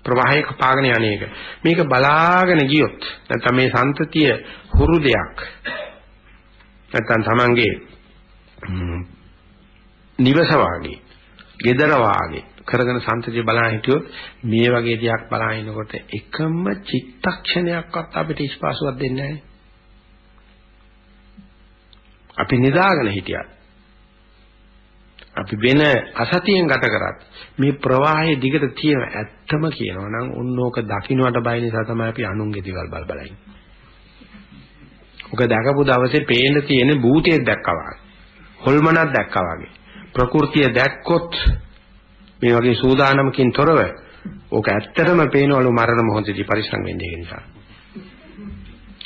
ප්‍රවාහය කපාගෙන යන්නේක. මේක බලාගෙන ගියොත් නැත්නම් මේ සන්තතිය හුරු දෙයක්. නැත්නම් Tamange නිවස වාගේ, gedara වාගේ කරගෙන සම්තතිය බලන හිටියොත් මේ වගේ දෙයක් බලනකොට එකම චිත්තක්ෂණයක්වත් අපිට ස්පාසුවක් දෙන්නේ නැහැ. අපි නිදාගෙන හිටියත් අපි වෙන අසතියෙන් ගත කරත් මේ ප්‍රවාහයේ දිගට තියෙන ඇත්තම කියනවා නම් උන්නෝක දකින්නට බය නිසා තමයි අපි අනුන්ගේ දේවල් බල බල ඉන්නේ. ඔක දැකපු දවසේ පේන්න තියෙන භූතයක් දැක්කා වගේ. හොල්මනක් දැක්කා වගේ. ප්‍රകൃතිය දැක්කොත් මේ වගේ සූදානමකින් තොරව ඕක ඇත්තටම පේනවලු මරණ මොහොතේදී පරිස්සම් වෙන්නේ ඒ නිසා.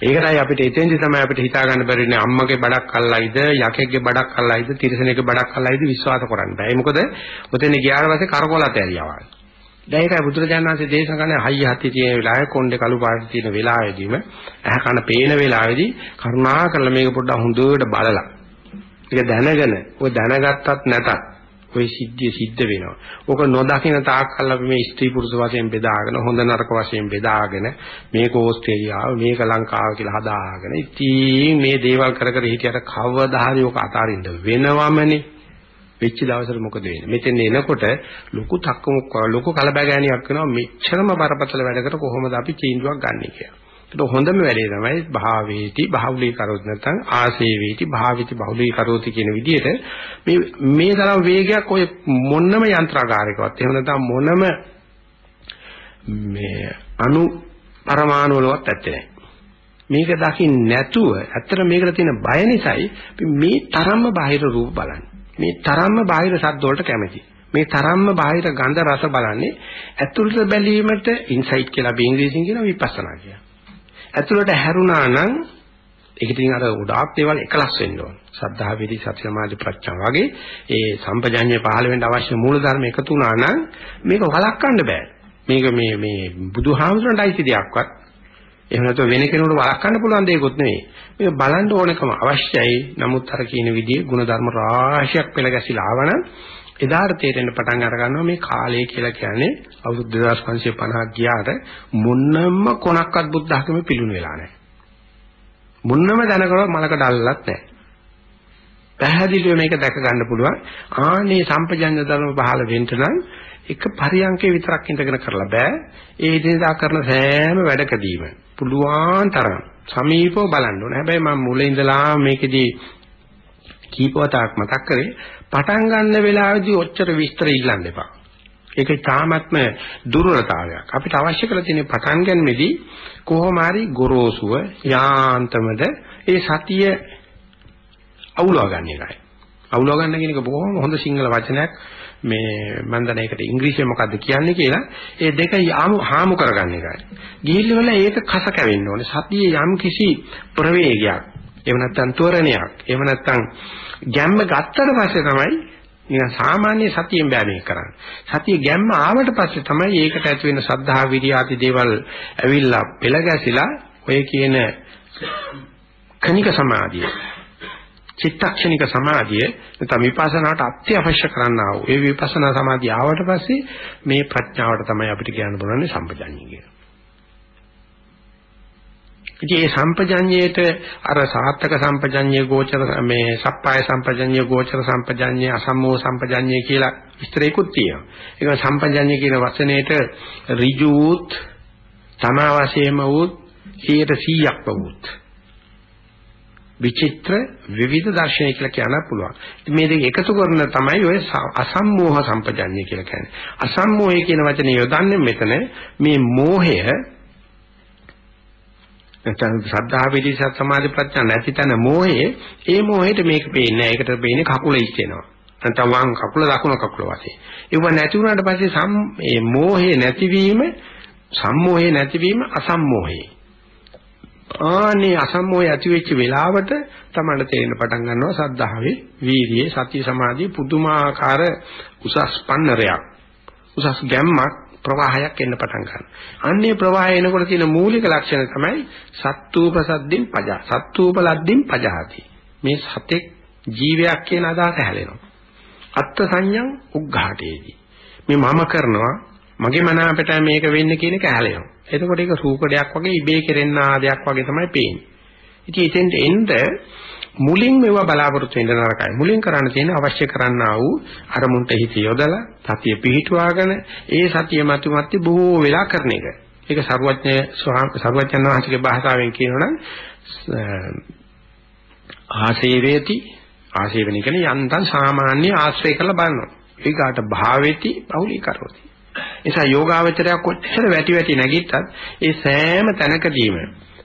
ඒකටයි අපිට එතෙන්දි තමයි අපිට හිතා ගන්න බැරිනේ අම්මගේ බඩක් අල්ලයිද යකෙක්ගේ බඩක් අල්ලයිද තිරසනෙක්ගේ බඩක් අල්ලයිද විශ්වාස කරන්න බෑ. මොකද ඔතෙන් ගියාට පස්සේ කරකොලත ඇරියා වගේ. දැන් ඒකයි බුදුරජාණන් වහන්සේ දේශනා කරන්නේ හයිය හති තියෙන වෙලාවේ කොණ්ඩේ කළු පාට තියෙන වෙලාවෙදීම ඇහ කන පේන වෙලාවේදී කරුණා කරලා මේක පොඩ්ඩක් හොඳට බලලා. ඒක දැනගෙන ඔය දැනගත්තත් නැතත් ওই සිද්ධිය සිද්ධ වෙනවා. ඕක නොදකින තාක්කල් අපි මේ ස්ත්‍රී පුරුෂ වශයෙන් බෙදාගෙන හොඳ නරක වශයෙන් බෙදාගෙන මේක ඕස්ට්‍රේලියාව මේක ලංකාව කියලා හදාගෙන ඉතින් මේ දේවල් කර කර හිටියට කවදා හරි ඕක අතාරින්න වෙනවමනේ. වෙච්ච දවසට මොකද වෙන්නේ? මෙතෙන් එනකොට ලොකු තක්කමුක් ලොකු කලබගෑනියක් වෙනවා මෙච්චරම බරපතල වැඩකට කොහොමද අපි තීන්දුවක් ගන්නෙ කියලා. ඒක හොඳම වැඩේ තමයි භාවේති බහුලී කරොත් නැත්නම් ආසේවේති භාවිති බහුලී කරෝති කියන විදිහට මේ මේ තරම් වේගයක් ඔය මොනම යන්ත්‍රාගාරයකවත් එහෙම නැත්නම් මොනම මේ අණු පරමාණු වලවත් ඇත්තේ නැහැ. මේක දකින්න නැතුව ඇත්තට මේකට තියෙන බය නිසායි මේ තරම්ම බාහිර රූප බලන්නේ. මේ තරම්ම බාහිර ශබ්ද වලට කැමති. මේ තරම්ම බාහිර ගන්ධ රස බලන්නේ ඇතුළත බැලීමට ඉන්සයිට් කියලා අපි ඉංග්‍රීසියෙන් කියන විපස්සනා කියලා. ඇතුළට හැරුණා නම් ඒක ඉතින් අර උඩාක් දේවල් එකලස් වෙන්න ඕන. සද්ධා විදි සති සමාධි ප්‍රඥා වගේ ඒ සම්පජඤ්ඤය පහළ වෙන්න අවශ්‍ය මූල ධර්ම එකතු වුණා නම් මේක වළක්වන්න බෑ. මේක මේ මේ බුදුහාමුදුරන්ට අයිති දෙයක්වත් එහෙම නැත්නම් වෙන කෙනෙකුට වළක්වන්න පුළුවන් දෙයක්වත් නෙවෙයි. මේක බලන්න ඕනකම අවශ්‍යයි. නමුත් අර කියන විදිහේ ಗುಣධර්ම රාශියක් පෙළ ගැසිලා ආවනම් එදාට තේරෙන්න පටන් අර ගන්නවා මේ කාලය කියලා කියන්නේ අවුරුදු 2550ක් ගියාට මොන්නම කොනක්වත් බුද්ධ ධර්මෙ පිළුණු වෙලා නැහැ. මොන්නම දැනකව මලකට අල්ලලත් නැහැ. පැහැදිලිව මේක දැක ගන්න පුළුවන්. ආනේ සම්පජඤ්ඤ ධර්ම පහළ වෙන්න නම් එක පරියන්කේ විතරක් ඉඳගෙන කරලා බෑ. ඒ ඉදිනදා කරන සෑම වැඩකදීම පුළුවන් තරම් සමීපව බලන්න ඕනේ. හැබැයි මම මුලින් ඉඳලා මේකෙදී කීපවතාවක් මතක් කරේ පටන් ගන්න වෙලාවේදී ඔච්චර විස්තර ඉල්ලන්න එපා. ඒක තාමත්ම දුර්වලතාවයක්. අපිට අවශ්‍ය කරලා තියෙන පටන් ගන්නෙදී කොහොම හරි ගොරෝසුව යාන්තමද ඒ සතිය අවුලව ගන්න එකයි. අවුලව ගන්න කියන එක බොහොම හොඳ සිංහල වචනයක්. මේ මම දන්නේ ඒකට ඉංග්‍රීසියෙන් මොකද්ද කියන්නේ කියලා ඒ දෙක යාමු හාමු කරගන්න එකයි. ගිහිල්ල වල ඒක කස කැවෙන්න ඕනේ. සතියේ යම් කිසි ප්‍රවේගයක්, එහෙම නැත්නම් තොරණයක්, එහෙම නැත්නම් ගැම්ම ගත්තට පස්සේ තමයි නිකන් සාමාන්‍ය සතියෙන් බෑ මේක කරන්නේ. සතිය ගැම්ම ආවට පස්සේ තමයි ඒකට ඇති වෙන සද්ධා විරිය ආදී දේවල් ඇවිල්ලා පෙළ ගැසිලා ඔය කියන කණික සමාධිය චිත්තක්ෂණික සමාධිය නැත්නම් විපස්සනාට අත්‍යවශ්‍ය කරන්නා වූ ඒ විපස්සනා සමාධිය ආවට පස්සේ මේ ප්‍රඥාවට තමයි අපිට කියන්න බලන්නේ සම්පජඤ්ඤය කියලා. ඉතින් මේ සම්පජඤ්ඤයට අර සාත්තක සම්පජඤ්ඤය ගෝචර මේ සප්පාය සම්පජඤ්ඤය ගෝචර සම්පජඤ්ඤය අසම්මෝ සම්පජඤ්ඤය කියලා විස්තරයකුත් තියෙනවා. ඒක සම්පජඤ්ඤය කියන වචනේට ඍජුත් තමා වශයෙන්ම වූත් 100%ක්ම වූත් විචිත්‍ර විවිධ දර්ශනය කියලා කියන්න පුළුවන්. මේ දෙක එකතු කරන තමයි ඔය අසම්මෝහ සම්පජන්‍ය කියලා කියන්නේ. අසම්මෝහය කියන වචනේ යොදන්නේ මෙතන මේ මෝහය නැත්නම් ශ්‍රද්ධා විදිස සමාධි ප්‍රඥා නැති තැන මෝහයේ ඒ මෝහයට මේක පේන්නේ නැහැ. ඒකට පේන්නේ කකුල ඉස්සෙනවා. නැත්නම් වම් කකුල දකුණු කකුල වශයෙන්. ඒව නැති වුණාට පස්සේ සම් මේ මෝහේ නැතිවීම සම්මෝහේ නැතිවීම අසම්මෝහේ. ආනේ අසම්මෝය ඇති වෙච්ච වෙලාවට තමයි තේරෙන්න පටන් ගන්නවා සද්ධාවේ වීර්යයේ සති සමාධිය පුදුමාකාර උසස් පන්නරයක් උසස් ගැම්මක් ප්‍රවාහයක් එන්න පටන් ගන්නවා. අන්නේ ප්‍රවාහය එනකොට තියෙන මූලික ලක්ෂණ තමයි සත්තුපසද්දින් පජා. සත්තුපලද්දින් පජාති. මේ සතෙක් ජීවයක් කියන අදහස හැලෙනවා. අත්ත් සංඥං උග්ඝාටේදී. මේ මම කරනවා මගේ මන අපිට මේක වෙන්නේ කියන එක හැලෙනවා. එතකොට ඒක රූකඩයක් වගේ ඉබේ කෙරෙන්න ආදයක් වගේ තමයි පේන්නේ. ඉතින් එතෙන්ට එන්න මුලින් මේවා බලාපොරොත්තු වෙන්න නරකයි. මුලින් කරන්න තියෙන අවශ්‍ය කරන්නා වූ අරමුණට හිත යොදලා සතිය පිහිටුවාගෙන ඒ සතිය මතු මත බොහෝ වෙලා කරන එක. ඒක සරුවඥ සරුවඥ වහන්සේගේ භාෂාවෙන් කියනොනම් ආසේවේති ආසේවන කියන්නේ යන්තම් සාමාන්‍ය ආශ්‍රය කරලා බලනවා. ඒකට භාවෙති පෞලී කරෝති. නිසා යෝගාවචරය කොච්චර වැටි වැටි නැගිට්ටත් ඒ සෑම තැනකදීම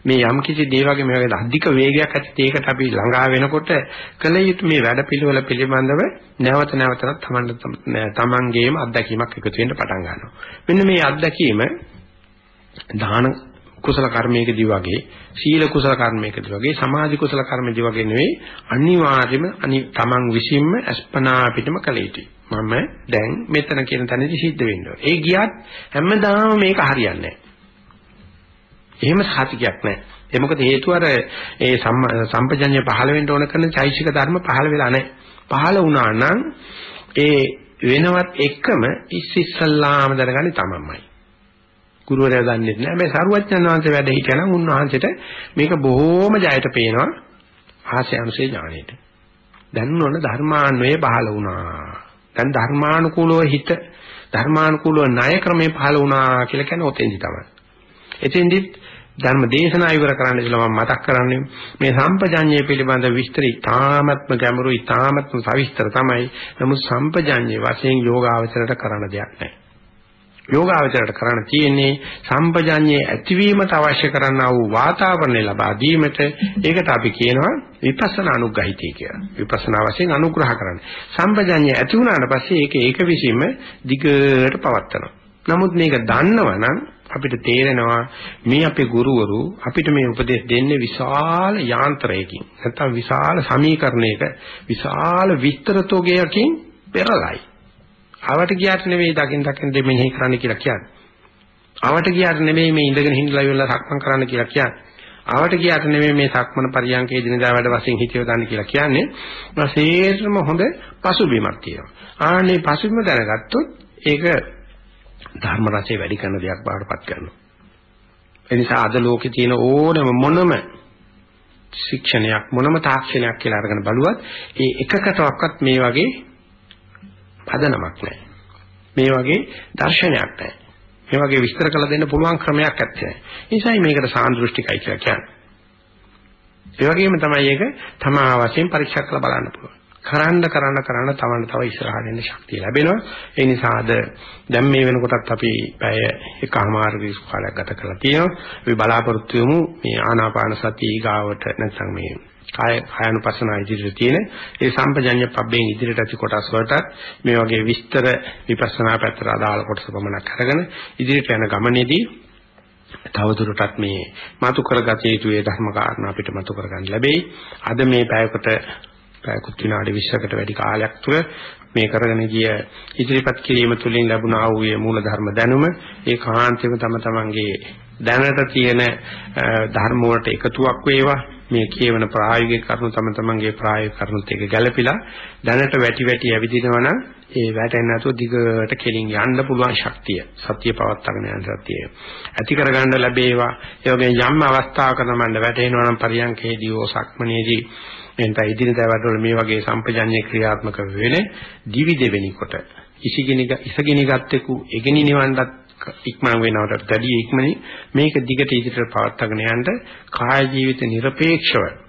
මේ යම් කිසි දේ වගේ මේ වගේ අධික වේගයක් ඇති දෙයකට අපි ළඟා වෙනකොට කල යුතු මේ වැඩ පිළිවෙල පිළිබඳව නැවත නැවතත් තමන්ගේම අත්දැකීමක් එකතු වෙන්න පටන් ගන්නවා. මෙන්න මේ අත්දැකීම දාන කුසල කර්මයකදී වගේ සීල කුසල කර්මයකදී වගේ සමාධි කුසල කර්මයකදී වගේ නෙවෙයි අනිවාර්යයෙන්ම අනි තමන් විසින්ම අස්පනා පිටම කළ යුතුයි. මම දැන් මෙතන කියන තැනදී සිද්ධ වෙන්න ඕනේ. ඒ ගියත් හැමදාම මේක හරියන්නේ නැහැ. එහෙම සාතිකයක් නැහැ. ඒ මොකද හේතුව අර ඒ සම්පජඤ්ඤය පහළ වෙන්න ඕන කරන චෛසික ධර්ම පහළ වෙලා නැහැ. පහළ වුණා නම් ඒ වෙනවත් එකම ඉස්සිස්සල්ලාම දැනගන්නේ තමන්මයි. ගුරුවරයා දන්නේ නැහැ. මේ සරුවච්චන් වහන්සේ වැඩ හිටියනම් උන්වහන්සේට මේක බොහෝම ජයට පේනවා ආශය අනුසේ ඥාණයට. දැන් නොන ධර්මාන්වයේ පහළ වුණා. දැන් ධර්මානුකූලව හිත ධර්මානුකූලව ණය ක්‍රමේ පහළ වුණා කියලා කියන්නේ ඔතෙන්දි තමයි. එතෙන්දි ධර්ම දේශනා ඉවර කරන්න ඉස්සෙල්ලා මම මතක් කරන්නේ මේ සම්පජඤ්ඤය පිළිබඳ විස්තර ඉතාමත්ම ගැඹුරු ඉතාමත්ම සවිස්තර තමයි. නමුත් සම්පජඤ්ඤය වශයෙන් යෝගාවචරයට කරන්න දෙයක් නැහැ. යෝගාවචරයට කරන්න තියෙන්නේ සම්පජඤ්ඤයේ ඇතිවීමට අවශ්‍ය කරනා වූ වාතාවරණය ලබා දීමට ඒකට අපි කියනවා විපස්සනා අනුග්‍රහිතය කියලා. විපස්සනා වශයෙන් අනුග්‍රහ කරන්න. සම්පජඤ්ඤය ඇති වුණාට පස්සේ ඒක ඒක විසීම දිගට පවත්නවා. නමුත් මේක දන්නවනම් අපිට තේරෙනවා මේ අපේ ගුරුවරු අපිට මේ උපදෙස් දෙන්නේ විශාල යාන්ත්‍රයකින් නැත්නම් විශාල සමීකරණයක විශාල විස්තරතෝගයකින් පෙරලයි. ආවට ගියාට නෙවෙයි දකින් දකින් දෙමෙහි කරන්න කියලා කියන්නේ. ආවට ගියාට නෙවෙයි මේ ඉඳගෙන හිඳලා ඉවරලා සක්මන් කරන්න කියලා කියන්නේ. ආවට ගියාට නෙවෙයි මේ සක්මන පරියන්කේ දිනදා වැඩ වශයෙන් හිතියව ගන්න කියලා කියන්නේ. මාසේත්‍රම හොඳ පසුබිමක් තියෙනවා. ආන්නේ පසුබිම දැනගත්තොත් ඒක ධර්ම රසය වැඩි කරන දෙයක් බවට පත් කරනවා. ඒ නිසා අද ලෝකේ තියෙන ඕනම මොනම ශික්ෂණයක් මොනම තාක්ෂණයක් කියලා අරගෙන බලුවත් ඒ එකකටවත් මේ වගේ පදනමක් නැහැ. මේ වගේ දර්ශනයක් නැහැ. මේ වගේ විස්තර කළ දෙන්න පුළුවන් ක්‍රමයක් නැත්තේ. ඒ නිසායි මේකට සාන්දෘෂ්ටිකයි කියලා කියන්නේ. ඒ වගේම තමයි ඒක තමා වශයෙන් පරීක්ෂා කරලා බලන්න පුළුවන්. කරන්න කරන්න කරන්න තවන්න තව ඉස්සරහට එන්න ශක්තිය ලැබෙනවා. ඒ නිසා අද දැන් මේ වෙනකොටත් අපි පැය එකමාරු කාලයක් ගත කරලා තියෙනවා. අපි බලාපොරොත්තු වෙමු මේ ආනාපාන සතිය ගාවට නැත්නම් මේ කාය කායනුපස්සන ඉදිරියට තියෙන ඒ සම්පජඤ්ඤ පබ්බෙන් ඉදිරියට ඇති කොටස් වලට මේ වගේ විස්තර විපස්සනා පැත්තට අදාළ කොටස පමණක් අරගෙන ඉදිරියට යන ගමනේදී තවදුරටත් මේ මතු කරගත යුතු ඒ ධර්ම කාරණා අපිට මතු කරගන්න ලැබෙයි. අද මේ පැයකට පැයකුත් විනාඩි 20කට වැඩි කාලයක් තුර මේ කරගෙන ගිය ඉදිරිපත් කිරීම තුළින් ලැබුණා වූ මේ මූල ධර්ම දැනුම ඒ කාන්තේම තම තමන්ගේ දැනට තියෙන ධර්ම වලට එකතුවක් වේවා. මේ කියවන ප්‍රායෝගික කරුණු තම තමන්ගේ ප්‍රායෝගික කරුණුත් එක්ක ගැළපිලා දැනට වැටි වැටි ඇවිදිනවා නම් ඒ වැටෙන්නේ නැතුව දිගට කෙලින් යන්න පුළුවන් ශක්තිය සත්‍ය පවත්වාගෙන යන සත්‍යය ඇති කරගන්න ලැබේවා. ඒ වගේ යම් අවස්ථාවක තමයි වැටෙනවා නම් පරියන්කේදී ඕ සක්මනේදී එන්ට ඉදිරියට වැඩවල මේ වගේ සම්පජඤ්ඤේ ක්‍රියාත්මක වෙන්නේ දිවි දෙවෙනි කොට. ඉසිගිනි ඉසගිනි ගත්තෙකු එගිනි නිවන්නත් ඉක්මන වෙනවට වැඩිය ඉක්මනින් මේක දිගට ඉදිරියට පවත්වාගෙන යන්න කාය ජීවිත নিরপেক্ষව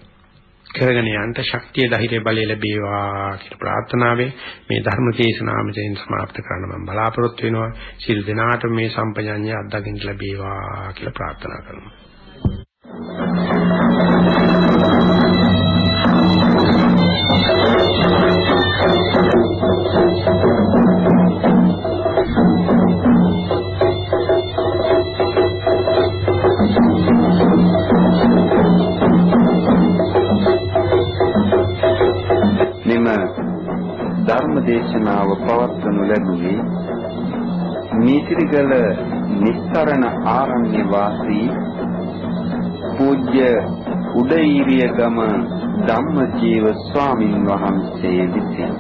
කරගෙන යන්න ශක්තිය ධෛර්ය බලය ලැබේවා කියලා ප්‍රාර්ථනාවෙන් මේ ධර්ම දේශනාව මෙතෙන් સમાપ્ત කරන්න මම බලාපොරොත්තු වෙනවා. සිල් දනාට මේ සම්පජාඤ්ඤය අත්දකින්න ලැබේවා කියලා ප්‍රාර්ථනා කරනවා. දේශනාව පවත්වනු ලැබුවේ නීතිරිගල නිස්තරණ ආරණ්‍ය වාසී පූජ්‍ය උදේීරිය ගම ධම්මජීව ස්වාමින් වහන්සේ විසින්